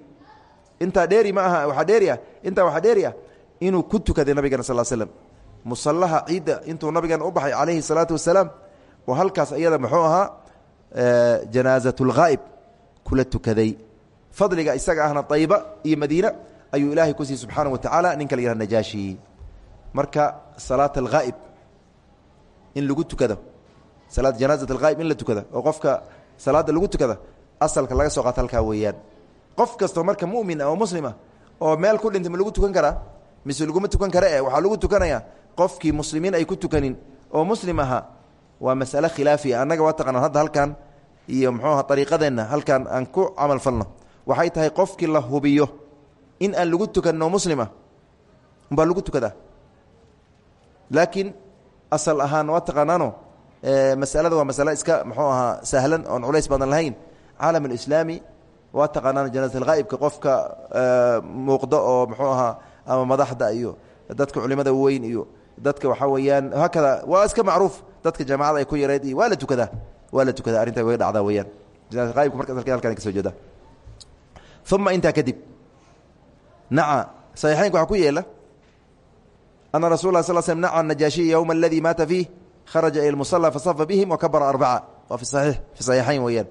S1: intaa dheeri ma aha waxaa dheeri ah intaa waxaa dheeri ah inuu ku tukaday nabigeena sal slam musallaha ciidda intuu nabigeena u baxay calayhi salaatu wasalaam oo halkaas iyada muxuu ahaa janaazat اlghaa'ib kula tukaday. Fadliga isaga ahna ayba iyo madiina ayuu ilaahay ku siiyey subxaana wa tacaala ninka la yihah najaashi. Marka salaat alghaa'ib in lagu tukado. Salaat janaazat alghaa'ib in la tukada oo qofka salaadda lagu tukada asalka laga soo qaato halkaa weeyaan. Qof kastoo marka mumin ah oo muslim ah oo meel ku dhintay ma lagu tukan karaa mise laguma tukan kara e waxaa lagu tukanayaa qofkii muslimiin ay ku tukanin oo muslim ahaa waa masale khilaafiya annaga waa taqaanaan hadda halkan iyo muxuu aha ariiqadeenna halkan aan ku camal falno. Waxay tahay qofkii la hubiyo in aan lagu tukanin oo muslim ah umbaa lagu tukadaa. Laakiin asal ahaan waa taqaanaano masalada waa masale iska muxuu ahaa sahlan oon culays badan lahayn. Caalam alislaami waa taqaanaan janaazat alghaa'ibka qofka muuqdo oo muxuu ahaa ama madaxda iyo dadka culimada weyn iyo dadka waxaa weeyaan haakada waa iska macruuf. Dadka jaamacada ay ku yareed iyo waa la tukadaa waa la tukadaa arrinta way dhacdaa weeyaan. Janaazatulghaibka marka halkan ka soo jeeda. Uma intaa kadib naca saxiixeynka waxaa ku yeela ana rasul lah sl slm naca najaashiya yowma aladii maata fiih kharaja ila musala fasafa bihim wakabara arbaca waa fi saii fi saxiixayn weeyaan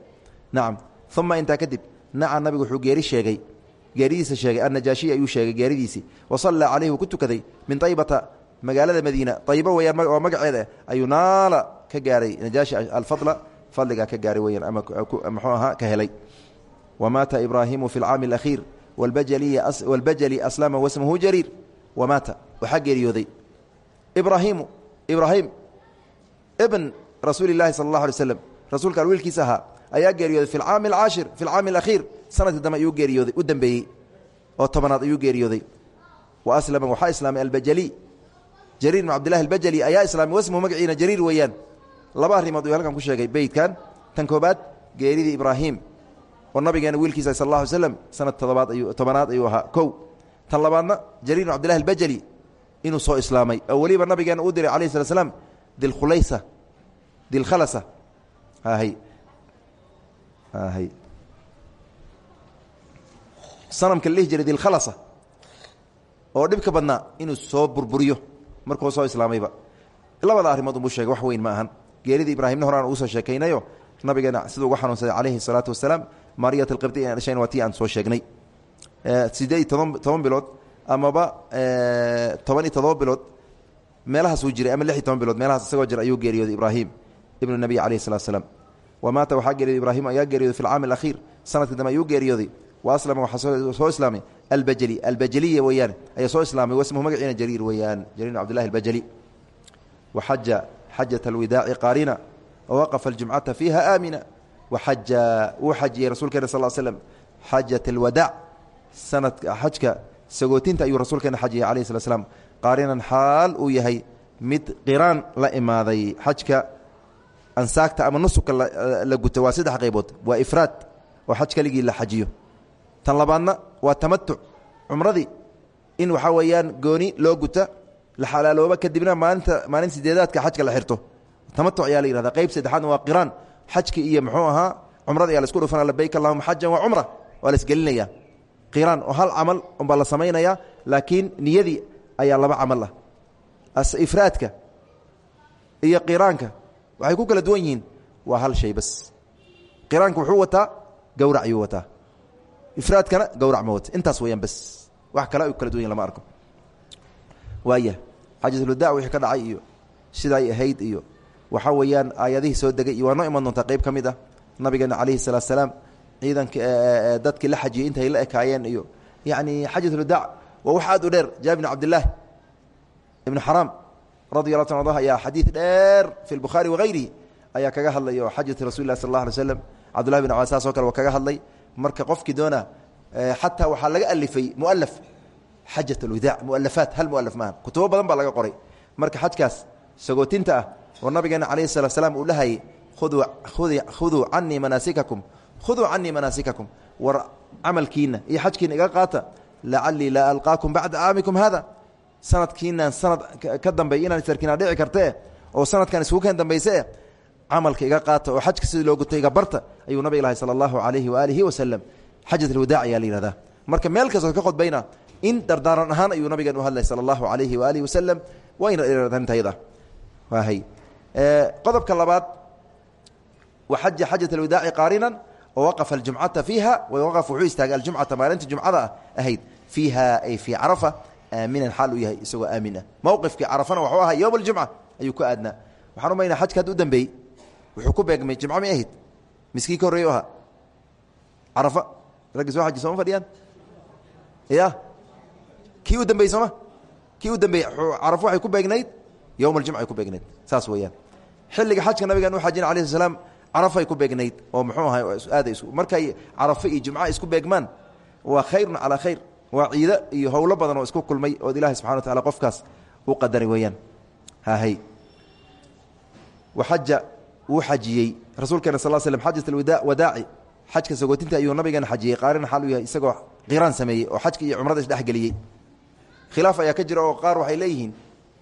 S1: nacam uma intaa kadib naca nabigu wuxuu geeri sheegay geeridiisa sheegay annajaashiya ayuu sheegay geeridiisii wasallaa caleyhi wuu ku tukaday min aybata magaalada madiina aybo weyaan oo magaceeda ayuu naala ka gaaray najaashi alfadla fadligaa ka gaaray weyaan ama muxuu ahaa ka helay wamaata ibraahimu fi lcaami alakhiir walbajali aslama wasmuhu jariir wamaata waxaa geeriyooday. Ibraahimu ibraahim ibn rasuuli llahi sala allahu alay slam rasuulkaan wiilkiisa ahaa ayaa geeriyooday fi lcaami alcaashir fi lcaami alakhiir sannadkii dambe ayuu geeriyooday u dambeeyey. Oo tobanaad ayuu geeriyooday. Wa aslama waxaa islaamay albajali. Jariir ibn cabdillahi albajali ayaa islaamay wasmuhu magaciina jariir weeyaan. Laba arrimood uu halkan ku sheegay. Beydkan tan koobaad geeridii ibraahim. Oo nabigeena wiilkiisa sal alla alay slam sanad todobaad ayuu tobanaad ayuu ahaa. Kow tan labaadna jariir ibn cabdillahi albajali inuu soo islaamay. Oo weliba nabigeena uu diray alayh slat slam dilkhulaysa dilkhalasa hay. Hay. Sanamka la dhihi jiray dilkhalasa oo dhibka badnaa inuu soo burburiyo markuu soo islaamayba. Labada arrimood unbuu sheegay wax weyn ma ahan. Geeridii ibraahimna horaan ugu soo sheekaynayo nabigeena siduu uga xanuunsaday calayhi salaatu wasalaam maariyat alqibti in dhashayn waa soo sheegnay. Sideed iyo toban toban bilood amaba toban iyo todoba bilood meelahaasuu jiray ama lix iyo toban bilood meelahaas isagoo jira ayuu geeriyooday ibraahim ibnu nabiy calayhi salatu slam wamaata waxaa geeriyooday ibraahim ayaa geeriyooday fi lcaami alakhiir sannadkii dambe ayuu geeriyooday. Wa aslama waxaa soo islaamay albajali. Albajaliya weeyaan ayaa soo islaamay wasmuhu magaciina jariir weeyaan jariir bn abdillahi albajali. Waxaja xajat alwidaaci qaarina wawaqafa aljumcata fiiha aamina. Waxaja wuu xajiyey rasuulkeena sal slm xajat alwadaac sanadka xajka sagootinta ayuu rasuulkeena xajiyay alayh slat slam qaarinan xaal uu yahay mid qiraan la imaaday xajka ansaagta ama nusuka la guto waa saddex qaybood. Waa ifraad oo xaj keligii la xajiyo. Tan labaadna waa tamatuc cumradii in waxaa weeyaan gooni loo guta la xalaalooba kadibna maalinta maalin sideedaadka xajka la xirto. Tamatuc ayaa la yihahda qayb saddexaadna waa qiraan. Xajki iyo muxuu ahaa cumrada ayaa la isku dhufana labayk allahuma xajan wa cumra. Waa la isgelinaya qiraan oo hal camal unbaa la samaynaya laakiin niyadii ayaa laba camal ah. Ifraadka iyo qiraanka waxay ku kala duwan yihiin waa hal shay bas. Qiraanka wuxuu wataa gawrac ayuu wataa. Ifraadkana gawrac ma wata intaas weyaan bas. Wax kale ay kala duwan yihiin lama arko. Waaya xaajatulwadaa wixii ka dhacay iyo sidaay ahayd iyo waxaa weeyaan aayadihii soo degay iyo waa noo iman doontaa qayb ka mid ah nabigeena calayhi salaatu salaam ciidanka dadkii la xajiyey intay la ekaayeen iyo yacni xaajatulwadaac waa wax aad u dheer. Jaabir bn cabdillaah ibnu xaraam radi allah ta ayaa xadiid dheer fi lbukhaari wagayrihi ayaa kaga hadlay oo xajati rasul lah sal allah alay slam cabdullahi bin cabaas saas oo kale waa kaga hadlay. Marka qofkii doona xataa waxaa laga alifay mualaf xajat alwadaac mualafaat hal mualaf maaha kutubo badan baa laga qoray. Marka xajkaas sagootinta ah oo nabigeena calayhi salatu salaam uu khuduu khuduu canii manaasikakum khuduu canii manaasikakum war camalkiina iyo xajkiina iga qaata lacalii laa alqaakum bacda caamikum hada sanadkiinaan sanad ka dambeey inaan isarkiina dhici kartee oo sanadkan isugu keen dambayse camalka iga qaata oo xajka sidii loo guto iga barta ayuu nabig lahay sala allahu calayhi waaalihi wasalam xajat alwadaac ayaa la yihahdaa marka meel kastood ka qodbayna in dardaaran ahaan ayuu nabigan u hadlay sala allahu calayhi waaalihi wasalam wayna intayada wahay qodobka labaad waxaja xajat alwadaaci qaarinan wawaqafa aljumcata fiiha waqaf wuxuu istaagay aljumcata maalinta jumcada ahayd fiiha ay fii carafa aaminan xaal uu yahay isagoo aamin ah mowqifkii carafana waxuu ahaa yowm aljumca ayuu ku aadnaa waxaan umaynaa xajka hadd u dambeeyey wuxuu ku beegmay jimco may ahayd miskii ka horreey u ahaa carafa raggii soo xaji sooma fadhiyaan ya kii u dambeeyey sooma kii u dambeeyey carafo waxay ku beegnayd yowm aljumca ay ku beegnayd saas weeyaan xilliga xajka nabigan u xajina alayh sl slam carafay ku beegnayd oo muxuu ahay aaday markay carafo iyo jumca isku beegmaan waa khayrun calaa khayr waa ciido iyo howlo badan oo isku kulmay ood ilahi subxana wa taala qofkaas u qadaray weeyaan. Hahay waxaja wuu xajiyey. Rasuulkeena sal slm xajat alwada wadaaci. Xajka sagootinta ayuu nabigeena xajiyey. Qaarina xaal u yahay isagoo qiraan sameeyey oo xajka iyo cumrada isdhexgeliyey khilaaf ayaa ka jira oo qaar waxay leeyihiin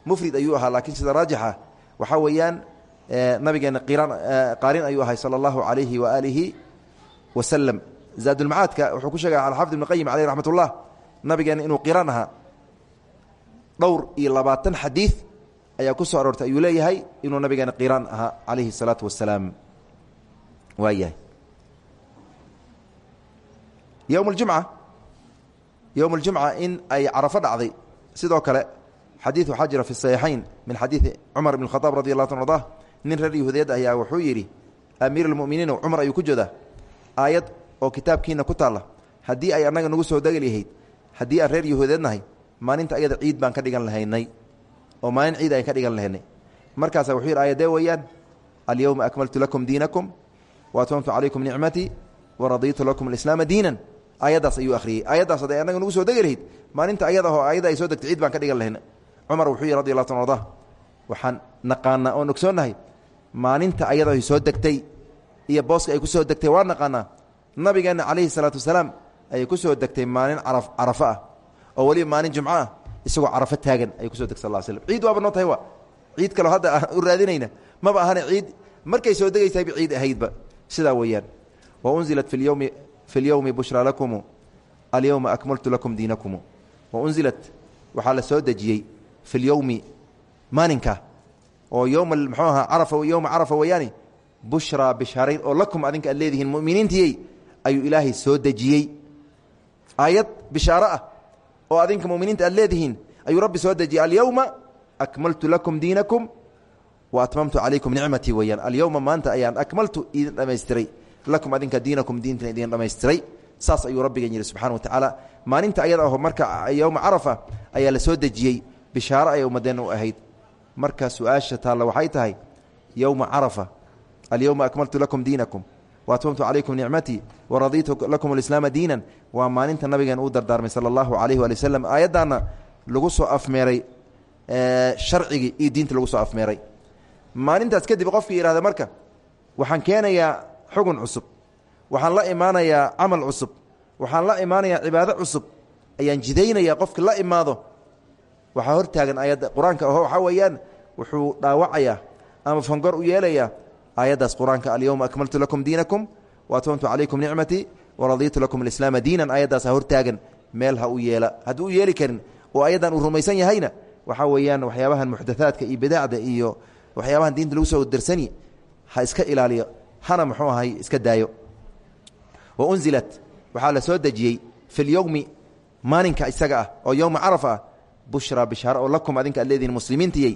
S1: mufrid ayuu ahaa laakiin sida raajixa waxaa weeyaan nabigeena qiraan qaarin ayuu ahay sala allahu calayhi waaalihi wasalam zaadulmacaadka wuxuu ku sheegay alxafid ibn qayim caleyh raxmat ullah nabigeena inuu qiraan ahaa dhowr iyo labaatan xadiid ayaa ku soo aroortay ayuu leeyahay inuu nabigeena qiraan ahaa calayhi الsalaatu wasalaam waayahay yowm اljumca yowm اljumca in ay carafo dhacday sidoo kale xadiid waxaa jira fi saxiixayn min xadiidi cumar ibn khaaab radi allah ta ardah nin reer yahuudeed ayaa wuxuu yidhi amiir اlmuminiin cumar ayuu ku joodaa aayad oo kitaabkiina ku taalla. Haddii ay annaga nagu soo degel yahayd haddii aan reer yahuudeed nahay maalinta ayada ciid baan ka dhigan lahaynay. Oo maalin ciid ayaan ka dhigan lahaynay. Markaasa wuxuu yidhi aayadee weeyaan alyowma akmaltu lakum diinakum wa atmamtu calaykum nicmatii waradiitu lakum alislaama diinan. Aayaddaas ayuu akhriyey. Aayaddaas hadday annaga nagu soo degi lahayd ayada oo aayadda ay soo degtay ciid baan ka dhigan lahayn cumar wuxuu yihi radi allah waxaan naqaanaa oon ogsoonnahay maalinta ayada ay soo degtay iyo booska ay ku soo degtay waa naqaanaa. Nabigeenna calayhi salaatu wasalaam ayay ku soo degtay maalin cara carafo ah oo weliba maalin jumco ah isagoo carafo taagan ayay kuso degtay sal slm ciid waaba noo tahay wa? Ciid kaleo hadda aan u raadinayna. Maba ahana ciid. Markay soo degaysayba ciid ahaydba sidaa weeyaan. Wa unzilat fi lyowmi fi lyowmi bushraa lakumu alyowma akmaltu lakum diinakumu wa unzilat waxaa la soo dejiyey fi lyowmi maalinka oo yowma muxuu ahaa carafa yowma carafa weeyaani bushraa bishaarayn oo lakum adinka aad leedihiin muminiintiyey ayuu ilaahay soo dejiyey. Aayad bishaaro ah oo adinka muminiinta aad leedihiin ayuu rabbi soo dejiyey alyowma akmaltu lakum diinakum wa atmamtu calaykum nicmatii weeyaan. Alyowma maanta ayaan akmaltu idin dhamaystiray lakum adinka diinakum diintan idin dhamaystiray saas ayuu rabbigan yihi subxana wa tacaala maalinta ayada aho marka yowma carafa ayaa la soo dejiyey bishaaro ayay ummadeen u ahayd marka su'aasha taalla waxay tahay yowma carafa alyowma akmaltu lakum diinakum waatmamtu calaykum nicmatii waradiitu lakum alislaama diinan. Waa maalinta nabigeen uu dardaarmay sala allahu calayhi waali wasalam aayaddaana lagu soo afmeeray sharcigii iyo diinta lagu soo afmeeray. Maalintaas kadib qofkii yihahda marka waxaan keenayaa xugun cusub waxaan la imaanayaa camal cusub waxaan la imaanayaa cibaado cusub ayaan jidaynayaa qofki la imaado waxaa hortaagan aayadda qur'aanka waxaa weeyaan wuxuu dhaawacayaa ama fangor u yeelayaa aayaddaas qur'aanka alyowma akmaltu lakum diinakum waatmamtu calaykum nicmatii waradiitu lakum alislaama diinan. Aayaddaasa hortaagan meel ha u yeela. Hadduu u yeeli karin oo ayaddan uu rumaysan yahayna waxaa weeyaan waxyaabahan muxdathaadka iyo bidacda iyo waxyaabahan diinta lagu soo darsani ha iska ilaaliyo hana muxuu ahay iska daayo. Wa unzilat waxaa la soo dejiyey fi lyowmi maalinka isaga ah oo yowma carafa ah bushraa bishaaro oo lakum adinka ad leedihin muslimiintiyey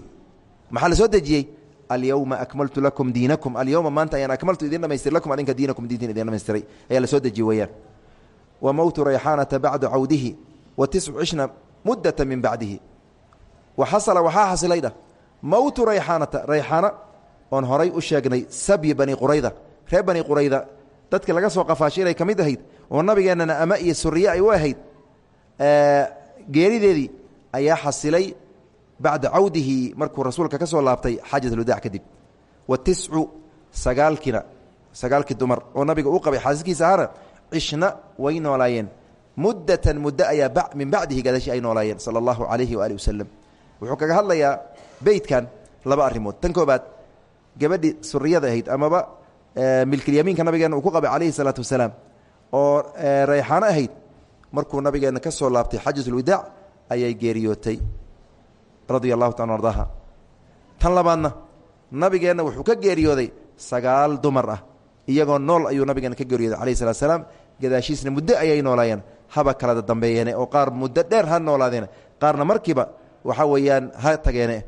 S1: maxaa la soo dejiyey? Alyowma akmaltu lakum diinakum. Alyowma maanta ayaan akmaltu idin dhamaystir lakum adinka diinakum diintin idin dhamaystiray ayaa la soo dejiyey weeyaan. Wa mowtu rayxaanata bacda cawdihi wa tiscu cishna muddata min bacdihi. Wa xasala waxaa xasilay dhah mowtu rayxaanata rayxaana oon horay u sheegnay sabyi bani qurayda. Reer bani qurayda dadka laga soo qafaashay inay ka mid ahayd oo nabigeennana ama iyo suriye ay u ahayd geerideedii ayaa xasilay bacda cawdihi markuu rasuulka ka soo laabtay xaajatulwadaac kadib. Wa tiscu sagaalkiina sagaalkii dumar oo nabiga uu qabay xaasiskiisa ahana cishna way noolaayeen. Muddatan muddo ayaa min bacdihi gadashi ay noolaayeen sala allahu calayhi waali wasalam wuxuu kaga hadlayaa beytkan laba arrimood. Tan koobaad gabadhii suriyada ahayd amaba milkilyamiinka nabigeena uu ku qabay calayhi salaatu wasalaam. Oo rayxaano ahayd markuu nabigeenna ka soo laabtay xaajatulwadaac ayay geeriyootay radia allahu taala ardaha tan labaadna nabigeenna wuxuu ka geeriyooday sagaal dumar ah iyagoo nool ayuu nabigeena ka geeriyooday calayhi salatu salaam gadaashiisna muddo ayay noolaayeen haba kalada dambeeyeene oo qaar muddo dheer ha noolaadeene qaarna markiiba waxaa weeyaan ha tageene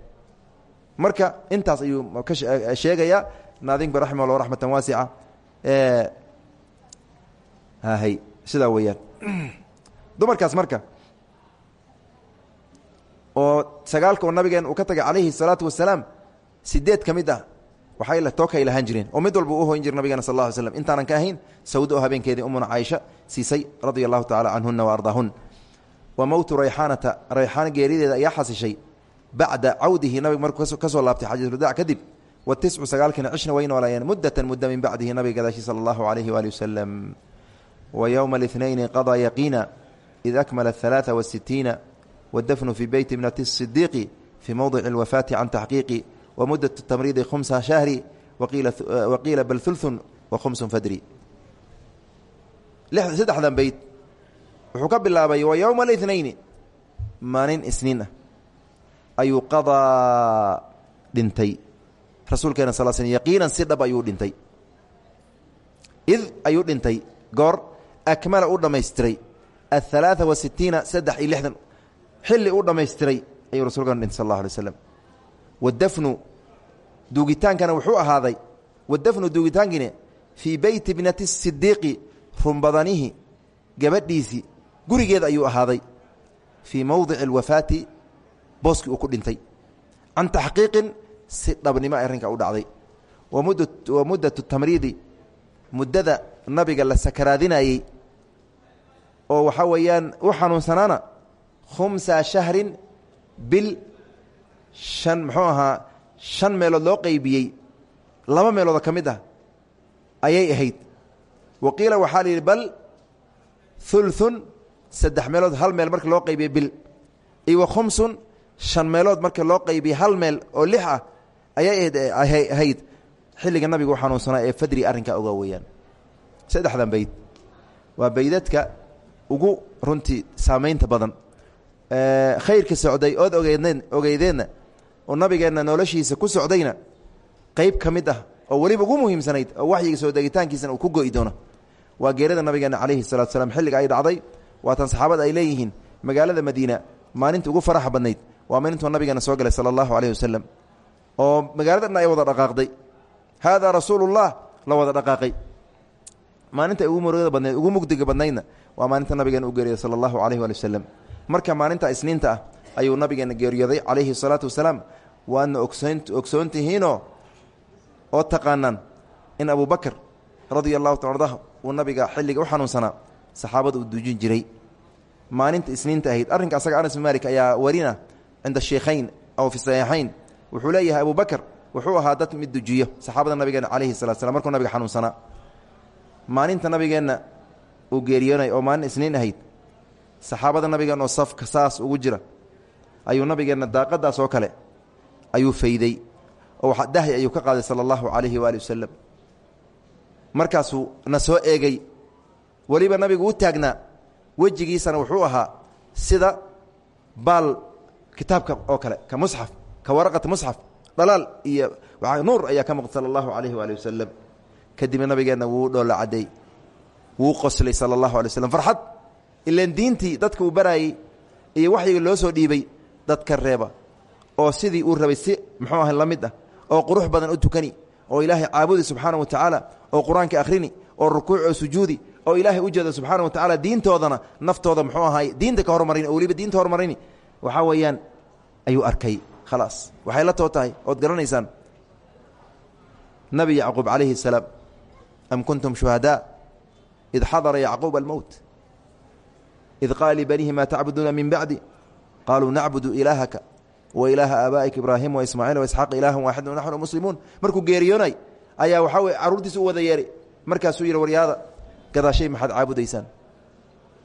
S1: marka intaas ayuu ka sheegayaa naadinba raximah llah raxmatan waasica. Hay sidaa weeyaan. Dumarkaas marka oo sagaalkoo nabigeen uu ka tagay calayhi salaatu wasalaam sideed ka mid ah waxay tookaay jireen oo mid walba uu hoyn jir nabigeena sal ll slm intaanan ka ahayn sawdo habeenkeedii umuna caaisha siisay radia allahu tacala canhuna wa ardaahun. Wa mowtu geerideeda ayaa xasishay bacda cawdihi. Nabiga markuu ka soo laabtay xajatlwadac kadib wa tiscu sagaalkina cishna way noolayeen muddatan mudda min bacdihi nabiga gadaashii sala alayhi waali wasalam wa yowma اlithnayni qadaa yaqiina id akmala aلhalaaa wasitiina wاdafnu fii beyti ibnati الصidiiqi fii mowdici اlwafaati can taxqiiqi wamudaة الtamriidi khumsa shahri waqiila bal ثulثun wakhumsun fadri saddexdan beyt wuxuu ka bilaabay wa yowma الاثnayni maalin isniin ah ayuu qadaa dhintay rasuulkeena sal sl yaqiinan si dhab ayuu dhintay id ayuu dhintay goor akmala u dhammaystiray aلثaلaaثa وasitiina saddex iyo lixdan xilli u dhammaystiray ayuu rasulkan dhinta sal allah alay slam wadafnu duugitaankana wuxuu ahaaday wadafnu duugitaankine fii beyti bnati sidiiqi runbadanihi gabadhiisii gurigeed ayuu ahaaday. Fii mowdici alwafaati booskii uu ku dhintay. Can taxqiiqin si dhabnimo ah arrinka u dhacday. Wa muddatu tamriidi muddada nabiga la sakaraadinayay oo waxaa weeyaan u xanuunsanaana khumsa shahrin bil shan muxuu ahaa shan meelood loo qeybiyey laba meeloodo ka mid ah ayay ahayd. Wa qiila waxaa la yidhi bal hulun saddex meelood hal meel marka loo qaybiyey bil. Iyo khumsun shan meelood marka loo qaybiyey hal meel oo lix ah ayay ahayd xilliga nabiga u xanuunsanaa ee fadri arrinkaa ogaa weeyaan. Saddexdan bayd waa baydadka ugu runtii saamaynta badan khayrka socday ood ogeedneen ogeydeenna oo nabigeenna noloshiisa ku socdayna qeyb ka mid ah oo weliba ugu muhiimsanayd oo waxyiga soo degitaankiisana uu ku go'i doono waa geerada nabigeena calayhi salatu slam xilliga ay dhacday. Waatan saxaabada ay leeyihiin magaalada madiina maalinta ugu faraxa badnayd waa maalintuu nabigeena soo galay sala allahu wasalam oo magaalada ay wada dhaqaaqday. Haadaa rasuulullah la wada dhaqaaqay. Maalinta ugu murugada badnayd ugu mugdiga badnaydna waa maalinta nabigeena u geeriyooday sala allahu caleyhi waali marka maalinta isniinta ah ayuu nabigeena geeriyooday calayhi salaatu wasalaam. Waadna ogsoon ogsoontihiinoo oo taqaanaan in abu bakr radia allahu ta uu nabiga xilliga u xanuunsanaa saxaabada uu dujin jiray. Maalinta isniinta ahayd arrinka asaga anas bin malik ayaa warina cinda sheikhayn aw fi saxiixayn wuxuu leeyahay abu bakr wuxuu ahaa dad mid dujiyo saxaabada nabigeena calayhi salatu slam markuu nabiga xanuunsanaa maalinta nabigeenna uu geeriyoonay oo maalin isniin ahayd saxaabada nabigeenna oo safka saas ugu jira. Ayuu nabigeenna daaqadaas oo kale ayuu fayday oo dahyi ayuu ka qaaday sala allahu calayhi waali wasalam markaasuu na soo eegay weliba nabigu u taagnaa wejigiisana wuxuu ahaa sida baal kitaabka oo kale ka musxaf ka waraqata musxaf dhalaal iyo nuur ayaa ka muuqda sala allahu calayhi waali wasalam kadibna nabigeenna wuu dhoolla cadday wuu qoslay sala allahu alay waslam farxad ilaan diintii dadka uu baraayey iyo waxyiga loo soo dhiibay dadka reeba oo sidii uu rabay si muxuu ahay la ah oo qurux badan u tukani oo ilaahay caabudi subxaana wa tacaala oo qur'aanka akhrini oo rukuuc oo sujuudi oo ilaahay u jeeda subxaana wa tacaala diintoodana naftooda muxuu ahaay diinta ka hormarini oo weliba diinta hormarini. Waxaa weeyaan ayuu arkay khalaas. Waxay la too tahay ood nabi yacquub calayhi الsalaam am kuntum shuhadaa id xadara yacquub almowt id qaala libanihi ma tacbuduuna min bacdi qaaluu nacbudu ilaahaka wa ilaaha aabaa'ika ibraahim wa ismaaciil wa isxaaq ilaahan waaxid naxnu muslimuun markuu geeriyoonay ayaa waxaa weye carruurtiisa u wada yeehay markaasuu yidhi waryaada gadaashay maxaad caabudaysaan?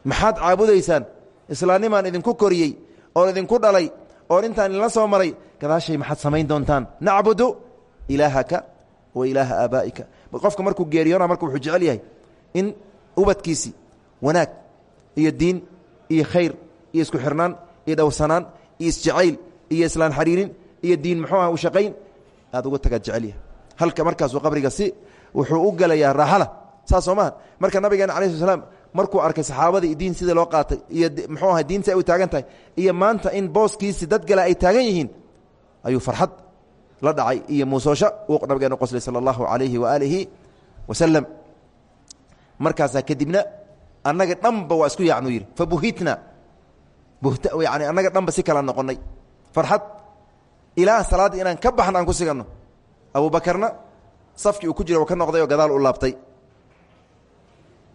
S1: Maxaad caabudaysaan? Islaannimaan idinku koriyey oon idinku dhalay oon intaan idinla soo maray gadaashay maxaad samayn doontaan? Nacbudu ilaahaka wa ilaaha aabaa'ika. Qofka markuu geeriyoona marka wuxuu jecel yahay in ubadkiisii wanaag iyo diin iyo khayr iyo isku xirnaan iyo dhowrsanaan iyo isjacayl iyo islaan xariirin iyo diin muxuu ah u shaqayn? Aad uga tagaad jecelyahay halka markaasuu qabriga si wuxuu u gelayaa raaxala saas soo maha marka nabigeena cala sl slam markuu arkay saxaabadii diin sidii loo qaatay iyo muxuu aha diinta ay u taagan tahay iyo maanta in booskiisi dad gale ay taagan yihiin ayuu farxad la dhacay iyo muusoosho uu nabigeena qoslay sala allahu calayhi waaalihi wasalam markaasaa kadibna annaga dhanba waa isku yaacnuu yidhi. Fabuhitna yani annaga dhanba si kala noqonnay. Farxad ilaa salaadda inaan ka baxno aan ku siganno. Abuubakarna safkii uu ku jira ka noqday oo gadaal u laabtay.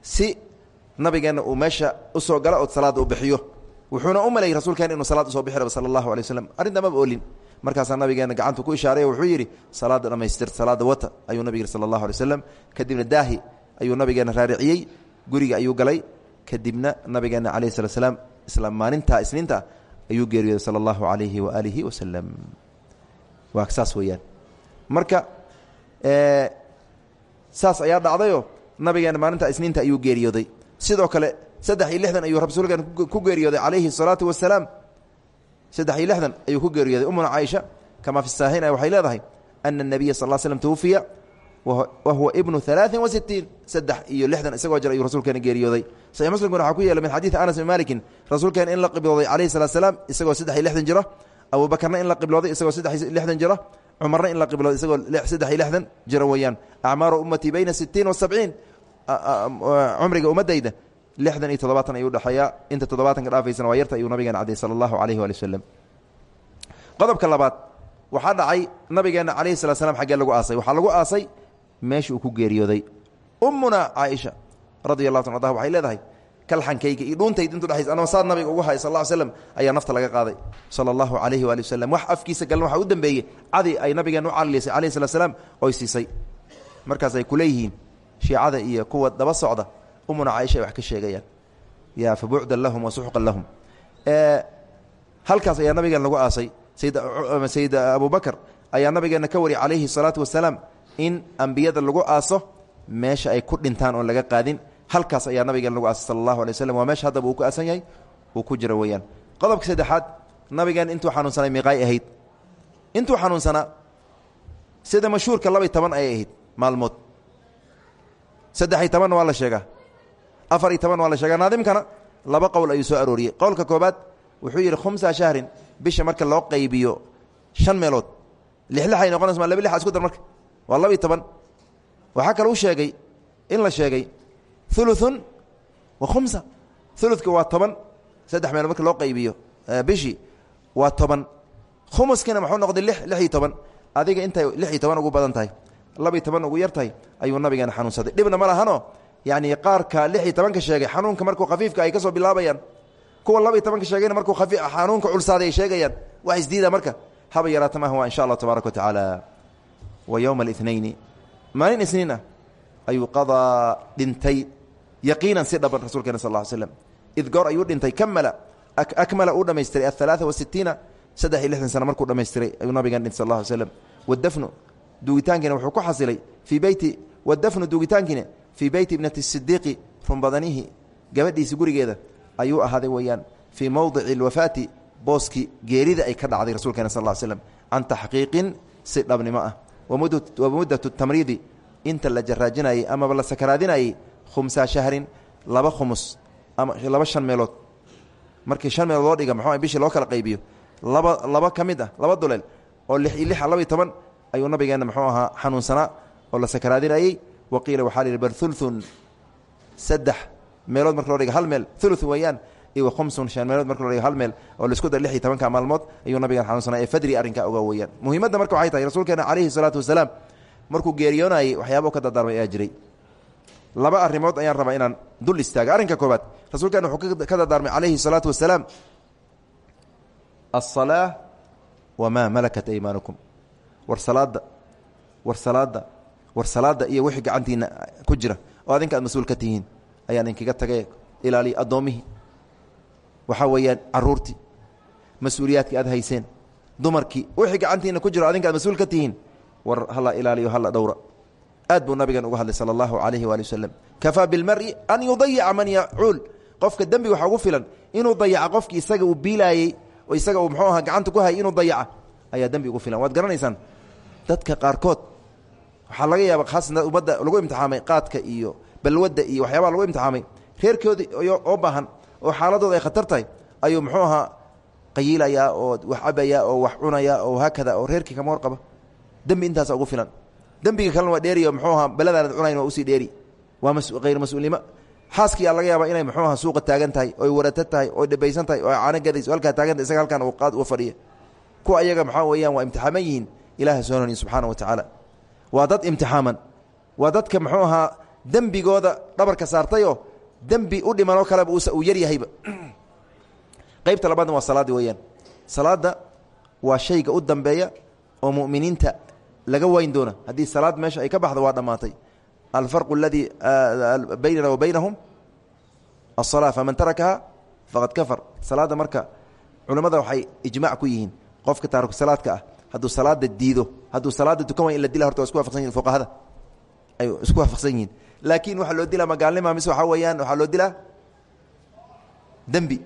S1: Si nabigeenna uu meesha u soo gala oo salaadda u bixiyo. Wuxuuna u malayay rasuulkeena inuu salaad u soo bixi raba sala allahu alay waslem arrinta maba olin markaasaa nabigeena gacantu ku ishaaray wuxuu yidhi salaadda dhammaystir salaadda wata ayuu nabig yidhi sala allahu alay waslem kadibna daahi ayuu nabigeena raariciyey guriga ayuu galay. Kadibna nabigeena calayh slat slaam isla maalintaa isniinta ayuu geeriyooday sala allahu calayhi waaalihi wasalam waa saas weeyaan. Marka saas ayaa dhacdayoo nabigeena maalinta isniinta ayuu geeriyooday. Sidoo kale saddex iyo lixdan ayuu rasuulkeen ku geeriyooday calayhi salaatu wasalaam saddex iyo lixdan ayuu ku geeriyooday. Ummuna caaisha kamaa fi saahin waxay leedahay ana الnabiya sal slam twufiya wa huwa ibnu alaaثin wa sitiin saddex iyo lixdan isagoo jir ayuu rasuulkeena geeriyooday. Saxix muslimkuna waxaa ku yeelay min xadiidi anas bin malikin rasuulkeena in la qiblooday calayhi salatu salaam isagoo saddex iyo lixdan jira. Abubakarna in la qiblooday isagoo saddex iyo lixdan jira. Cumarna in la qiblooday isagoo saddex iyo lixdan jira weeyaan. Acmaaru ummatii bayna sitiin wa sabciin. Cumriga ummadayda lixdan iyo toddobaatan ayuu udhexeeyaa inta toddobaatanka dhaafaysana waa yarta ayuu nabigeena cadday sala allahu calayhi waali wasalam qodobka labaad waxaa dhacay nabigeenna calayhi salatu slam xaggee lagu aasay. Waxaa lagu aasay meesha uu ku geeriyooday. Ummuna caaisha radi allahu ta waxay leedahay kalxankayga iyo dhuuntayd intu dhexays anoo saad nabiga ugu hay sal ll slam ayaa nafta laga qaaday. Sala allahu calayhi waali wax afkiisa galan waxaa u dambeeyey cadi ay nabigeen u calilisay calayhi salat slaam oy markaas ay ku shiicada iyo kuwa daba socda ummuna caaisha wax ka sheegayaan. Ya fa bucdan lahum wa suxqan lahum. Halkaas ayaa nabigeen lagu aasay. Sayid abubakr ayaa nabigeenna ka wari calayhi salaatu wasalaam in ambiyada lagu aaso meesha ay ku dhintaan oon laga qaadin. Halkaas ayaa nabigeen lagu aasay sala allahu alay waslm waa meesha haddaba uu ku aasan yahay uu ku jiro weeyaan. Qodobka saddexaad nabigeen intuu xanuunsanay miiqaay ahayd. Intuu xanuunsanaa sida mashhuurka laba ayay ahayd maalmood. Saddex-iyo tobanna waa afar iyo toban waa la laba qowl ayuu soo arooriyey. Qowlka koobaad wuxuu yidhi khumsa shahrin bisha marka loo qaybiyo shan meelood. Lixlixay noqonaysa ma laba lixa isku dar marka waa laba iyo toban. Waxaa kale u sheegay in la sheegay uluun wa khumsa. Uluka waa toban saddex meelood marka loo qaybiyo bishii waa toban. Khumuskiina muxuu noqday lix lix iyo toban. Adiga intay lix iyo toban ugu badan tahay. Laba iyo toban ugu yar tahay ayuu nabigeena xanuunsaday. Dhibna ma lahano yacni qaarka lix iyo tobanka sheegay xanuunka markuu khafiifka ay ka soo bilaabayaan. Kuwa laba iyo tobanka sheegayna markuu xanuunka culsaaday ay sheegayaan. Wax isdiida marka haba yaraata maaha waa insha allah tabaaraka wa tacaala wa yowma alithnayni maalin isniin ah ayuu qadaa dhintay yaqiinan si dhaban rasulkeena sal ly slam id goor ayuu dhintay kamala akmala uu dhamaystiray athalaaa wasitiina saddex iyo lixdan sano markuu dhamaystiray ayuu nabigan dhintay sal ly slam wadafnu duugitaankiina wuxuu ku xasilay fii beyti wadafnu duugitaankiina fii beyti ibnati sidiiqi runbadanihi gabadhiisi gurigeeda ayuu ahaaday weeyaan. Fii mowdici alwafaati booskii geerida ay ka dhacday rasuulkeena sal ll slam can taxqiiqin si dhabnimo ah wa muddatu tamriidi inta la jaraajinayey amaba la sakaraadinayey khumsaa shahrin laba khumus ama laba shan meelood markii shan meelood loo dhiga muxuu bishii loo kala qaybiyo laba laba ka mid ah laba duleel oo lix iyo lixa laba iyo toban ayuu nabigeena muxuu ahaa xanuunsanaa oo la sakaraadinayey wa qiila waxaa la yidhi bal ulun saddex meelood marka loo dhiga hal meel ulu weeyaan iyo khumsun shan meelood marka dhiga hal meel oo la isku dar lix iyo tobanka maalmood ayuu nabigeena xanuunsanaa ee fadri arrinkaa ogaa weeyaan. Muhiimadda marka waxay tahay rasuulkeena calayhi salaatu wasalaam markuu geeriyoonayey waxyaaba ka dardaarmay ayaa jiray. Laba arrimood ayaan rabaa inaan dul istaaga arrinka koobaad rasuulkeena wuxuu ka dardaarmay calayhi salaatu wasalaam aلsalaa wamaa malakat aymaanukum. War salaada war salaada war salaada iyo wixii gacantiina ku jira oo adinka aad mas'uul ka tihiin ayaan inkaga tagay ilaaliya addoommihii waxaa weeyaan caruurtii mas'uuliyaadkii aad hayseen dumarkii wixii gacantiina ku jiro adinka mas'uul ka tihiin war hala ilaaliyo hala dhowra. Aad buu nabigan hadlay sala allahu calayhi waali wasalam kafaa bilmari an yudayica man yacuul qofka dembi waxaa ugu filan inuu dayaca qofkii isaga uu biilaayey oo isaga uu muxuu ahaa gacanta ku hayay inuu dayaca ayaa dembi ugu filan. Waad garanaysaan dadka qaarkood waxaa laga yaaba khaasan ummadda lagu imtixaamay qaadka iyo balwadda iyo waxyaabaha lagu imtixaamay reerkoodii oo baahan oo xaaladooda ay khatar tahay ayuu muxuu ahaa qayiilayaa oo wax cabayaa oo wax cunayaa oo haakada oo reerkii kama warqaba. Dembi intaasa ugu filan. Dembiga kalena waa dheeriyo muxuu ahaa beladaanad cunayn waa u sii dheeri. Waa hayr mas'uulnimo. Xaaskiyaa laga yaaba inay muxuu aha suuqa taagan tahay oy warato tahay oy dhabaysan tahay oo caano gadayso halkaa taaganta isaga halkaan uu fadhiya. Kuwa ayaga maxaa weeyaan waa imtixaaman yihiin ilaaha soo noniy subxaana wa dad imtixaaman. Waa dadka muxuu ahaa dembigooda dhabarka saartayoo dembi u dhimanoo kaleba uu yaryahayba. Qaybta labaadna waa salaaddi weeyaan. Salaadda waa shayga u dambeeya oo mu'miniinta laga wayn doona. Haddii salaad meesha ay ka baxdo waa dhammaatay alfarqu aladii baynana wa baynahum aلsalaa faman tarakaha faqad kafar. Salaadda marka culimmada waxay ijmac ku yihiin. Qofka taariku salaadka ah hadduu salaada diido hadduu salaada tukan way in la dila horta isku wafaqsan yihiin fuqahada. Ay isku waafaqsan yihiin laakiin waxaa loo dilaa magaalnima mise waxaa weeyaan waxaa loo dilaa dembi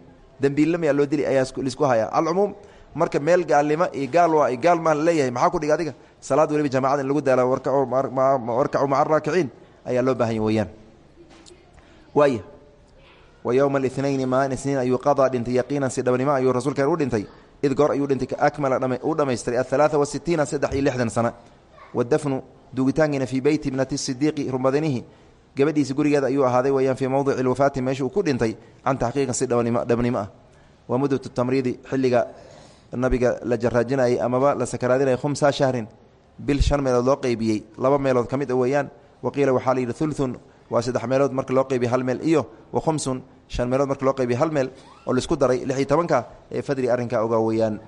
S1: dembiilama loo dili ayaa lisku hayaa alcumuum marka meel gaalnimo iyo gaal waa iyo gaal maa laleeyahay maxaa ku dhiga adiga salaad waliba jamacada in lagu daala warkacu maca araakiciin ayaa loo baahanya weeyaan waaya wa yowma اlithnayni maalin isniin ayuu qadaa dhintay yaqiinan si dhabanimo ayuu rasuulkeen u dhintay id goor ayuu dhintay akmala uu dhamaystiray aلثalaaثa وasitiina saddex iyo lixdan sano wadafnu duugitaankiina fii beyti ibnati sidiiqi rumadanihi gabadhiisi gurigeeda ayuu ahaaday weyaan fii mowdici اlwafaati meesha uu ku dhintay can taxqiiqin si dhabnimo ah. Wa muddatu tamriidi xilliga nabiga la jaraajinayay amaba la sakaraadinayay khumsa shahrin bil shan meelood loo qeybiyey laba meelood ka mid a weeyaan waqiila waxaa la yidhi ulun waa saddex meelood marka loo qeybiye hal meel iyo wa khumsun shan meelood marka loo qeybiye hal meel oo la isku daray lix iyo tobanka ee fadri arrinkaa ogaa weeyaan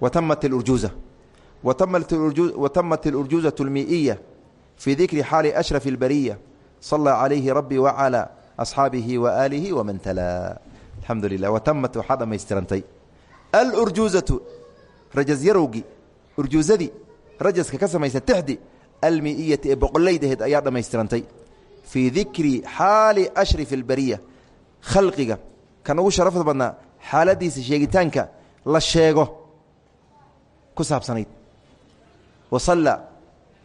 S1: watamat urjuuza watamat اlurjuuzaة اlmii'iya fii dikri xaali ashraf اlbariya salى calayhi rabbi wacalى asxaabihi waaalihi waman talaa alxamdu lilah watamat waxaa dhammaystirantay alurjuuzatu rajas yarowgi urjuuzadii rajaska ka samaysan tixdi almi'iyati ee boqolaydaheed ayaa dhammaystirantay fii dikri xaali ashraf اlbariya khalqiga kan ugu sharafta badnaa xaaladiisa sheegitaanka la sheego ku saabsanayd. Wasalla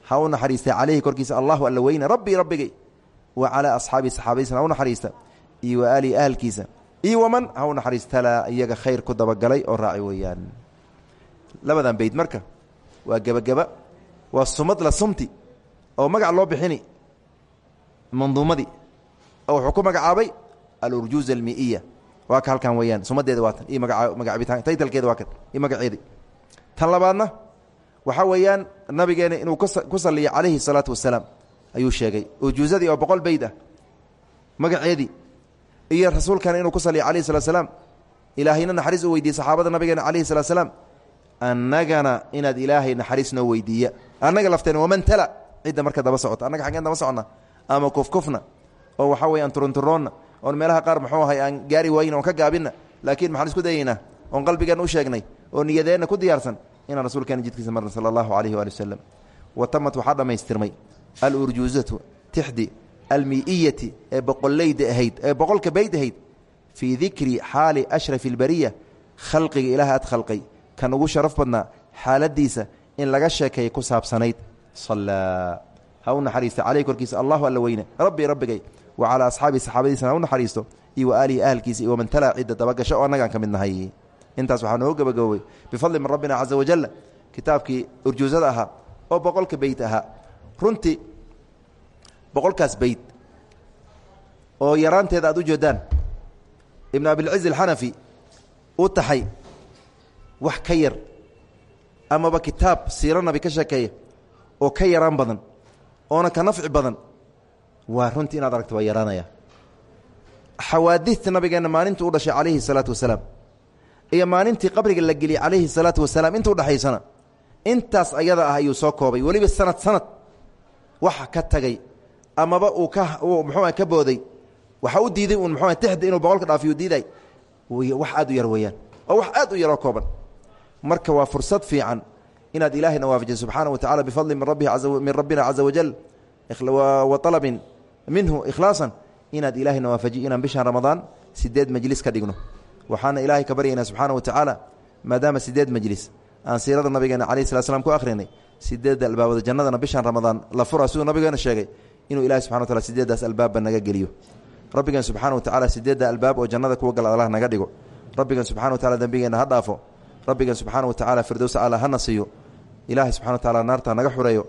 S1: ha u naxariistay calayhi korkiisa allahu alla weyne rabbii rabbigay. Wa calaa asxaabii saxaabadiisana ha u naxariista. Iyo wa aalihi ahalkiisa iyo waman ha u naxariistalaa iyaga khayr ku dabagalay oo raaci weeyaan. Labadan beyd marka. Waa gebageba. Waa sumad la sumti. Oo magac loo bixini. Manduumadii oo wuxuu ku magacaabay alurjuuz almiiya waa ka halkan weeyaan. Sumadeeda waa tan. Iyo magaa magacabitaan taytalkeeda waa kan. Iyo magaceedi tan labaadna waxaa weeyaan nabigeena inuu ku saliyo calayhi salaatu wasalaam ayuu sheegay ujuuzadii oo boqol beyd magaceedii iyo rasuulkana inuu ku saliyo calayhi salatu salaam ilaahayna naxariis u weydiiyey saxaabada nabigeena calayhi salatu salaam annagana inaad ilaahay naxariis noo weydiiya. Annaga lafteena waman tala? Cidda marka daba socota annaga xaggeen daba soconna ama kufkufna oo waxaa weya aan turunturoonna oon meelaha qaar muxuu ahay aan gaari wayna oon ka gaabinna laakiin maxaan isku dayaynaa oon qalbigeenna u sheegnay oo niyadeenna ku diyaarsan inaan rasuulkeena jidkiisa marna sala allahu alayhi waali wasalam wa tamat waxaa dhammaystirmay alurjuuzatu tixdi almi'iyati ee boqollayda ahayd ee boqolka bayd ahayd fii dikri xaali ashrafi albariya khalqiga ilaah aad khalqay. Kan ugu sharaf badnaa xaaladiisa in laga sheekeeya ku saabsanayd. Sallaa ha u naxariista caleyh korkiisa allahu alla weyne. Rabbi rabbigay wa calaa asxaabii saxaabadiisana ha u naxariisto. Iyo wa aalihi ahalkiisa iyo waman talaa cidda dabagasho oo annagaan ka mid intaas waxaa noogu gabagaboobay. bifadli min rabbina caza wajal kitaabkii urjuusada ahaa oo boqolka beyt ahaa. runtii boqolkaas beyt oo yaraanteeda aad u jeedaan ibn abilciz alxanafi u taxay wax ka yar amaba kitaab siiro nabi ka sheekeeya oo ka yaraan badan oona ka nafci badan waa runtii inaad aragto waa yaraanaya. Xawaadista nabigeenna maalintuu u dhashay calayhi salaatu wasalaam iyo maalintii qabriga la geliyey calayhi salaatu wasalaam inta udhexaysana intaas ayada ah ayuu soo koobay. Weliba sanad sanad waxa ka tagay amaba uu ka uu muxuu ka booday waxa u diiday uun muxuu tixda inuu boqolka dhaafiyo diiday wax aad u yar weeyaan oo wax aad u yaroo kooban. Marka waa fursad fiican inaad ilaahayna waafajiy subxaana wa tacala bifadli min rabbihi min rabbina caza wajal wa alabin minhu ikhlaasan inaad ilaahayna waafajiy inaan bishan ramadaan sideed majlis ka dhigno waxaana ilaahay ka baryaynaa subxaana wa tacaala maadaama sideed majlis aan siirada nabigeena calayh slat slam ku akhrinay sideedda albaabada jannadana bishan ramadaan la fura siduu nabigeena sheegay inuu ilahay subxana wa tacala sideeddaas albaabba naga geliyo. Rabbigan subxana wa tacala sideedda albaab oo jannada kuwa gal allah naga dhigo. Rabbigan subxana wa tacala dembigeenna ha dhaafo. Rabbigan subxaana wa tacala firdows ala hana ilaahay subxana wa tacala naarta naga xureeyo.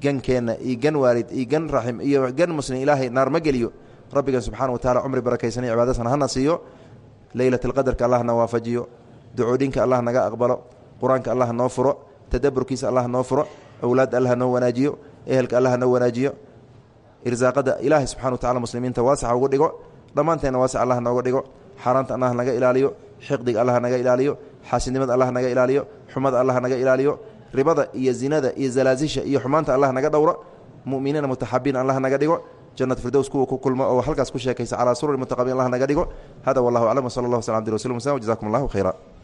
S1: Gankeenna iyo gan waalid iyo gan raxim iyo gan muslim ilaahay naar ma geliyo. Rabbigan subxana wa tacala cumri barakaysanay cibaadasana hana siiyo leylat alqadarka allah na waafajiyo ducoodhinka allah naga aqbalo qur'aanka allah noo furo tadaburkiisa allah noo furo awlaad allah noo wanaajiyo ehelka allah noo wanaajiyo. Irsaaqada ilaahay subxana wa tacala muslimiinta waasaxa ugu dhigo dhammaanteenna waasac allah nooga dhigo. Xaaraanta allah naga ilaaliyo xiqdiga allah naga ilaaliyo xaasidnimada allah naga ilaaliyo xumada allah naga ilaaliyo ribada iyo zinada iyo zalaasisha iyo xumaanta allah naga dhowro muminiina mutaxabiin allah naga dhigo jannat firdows kuwa ku kulmo oo halkaas ku sheekaysa calaa sururi mutaqabiin allah naga dhigo. Hada wallahu aclam wsala allah wasl abdi rasul mslam jazakum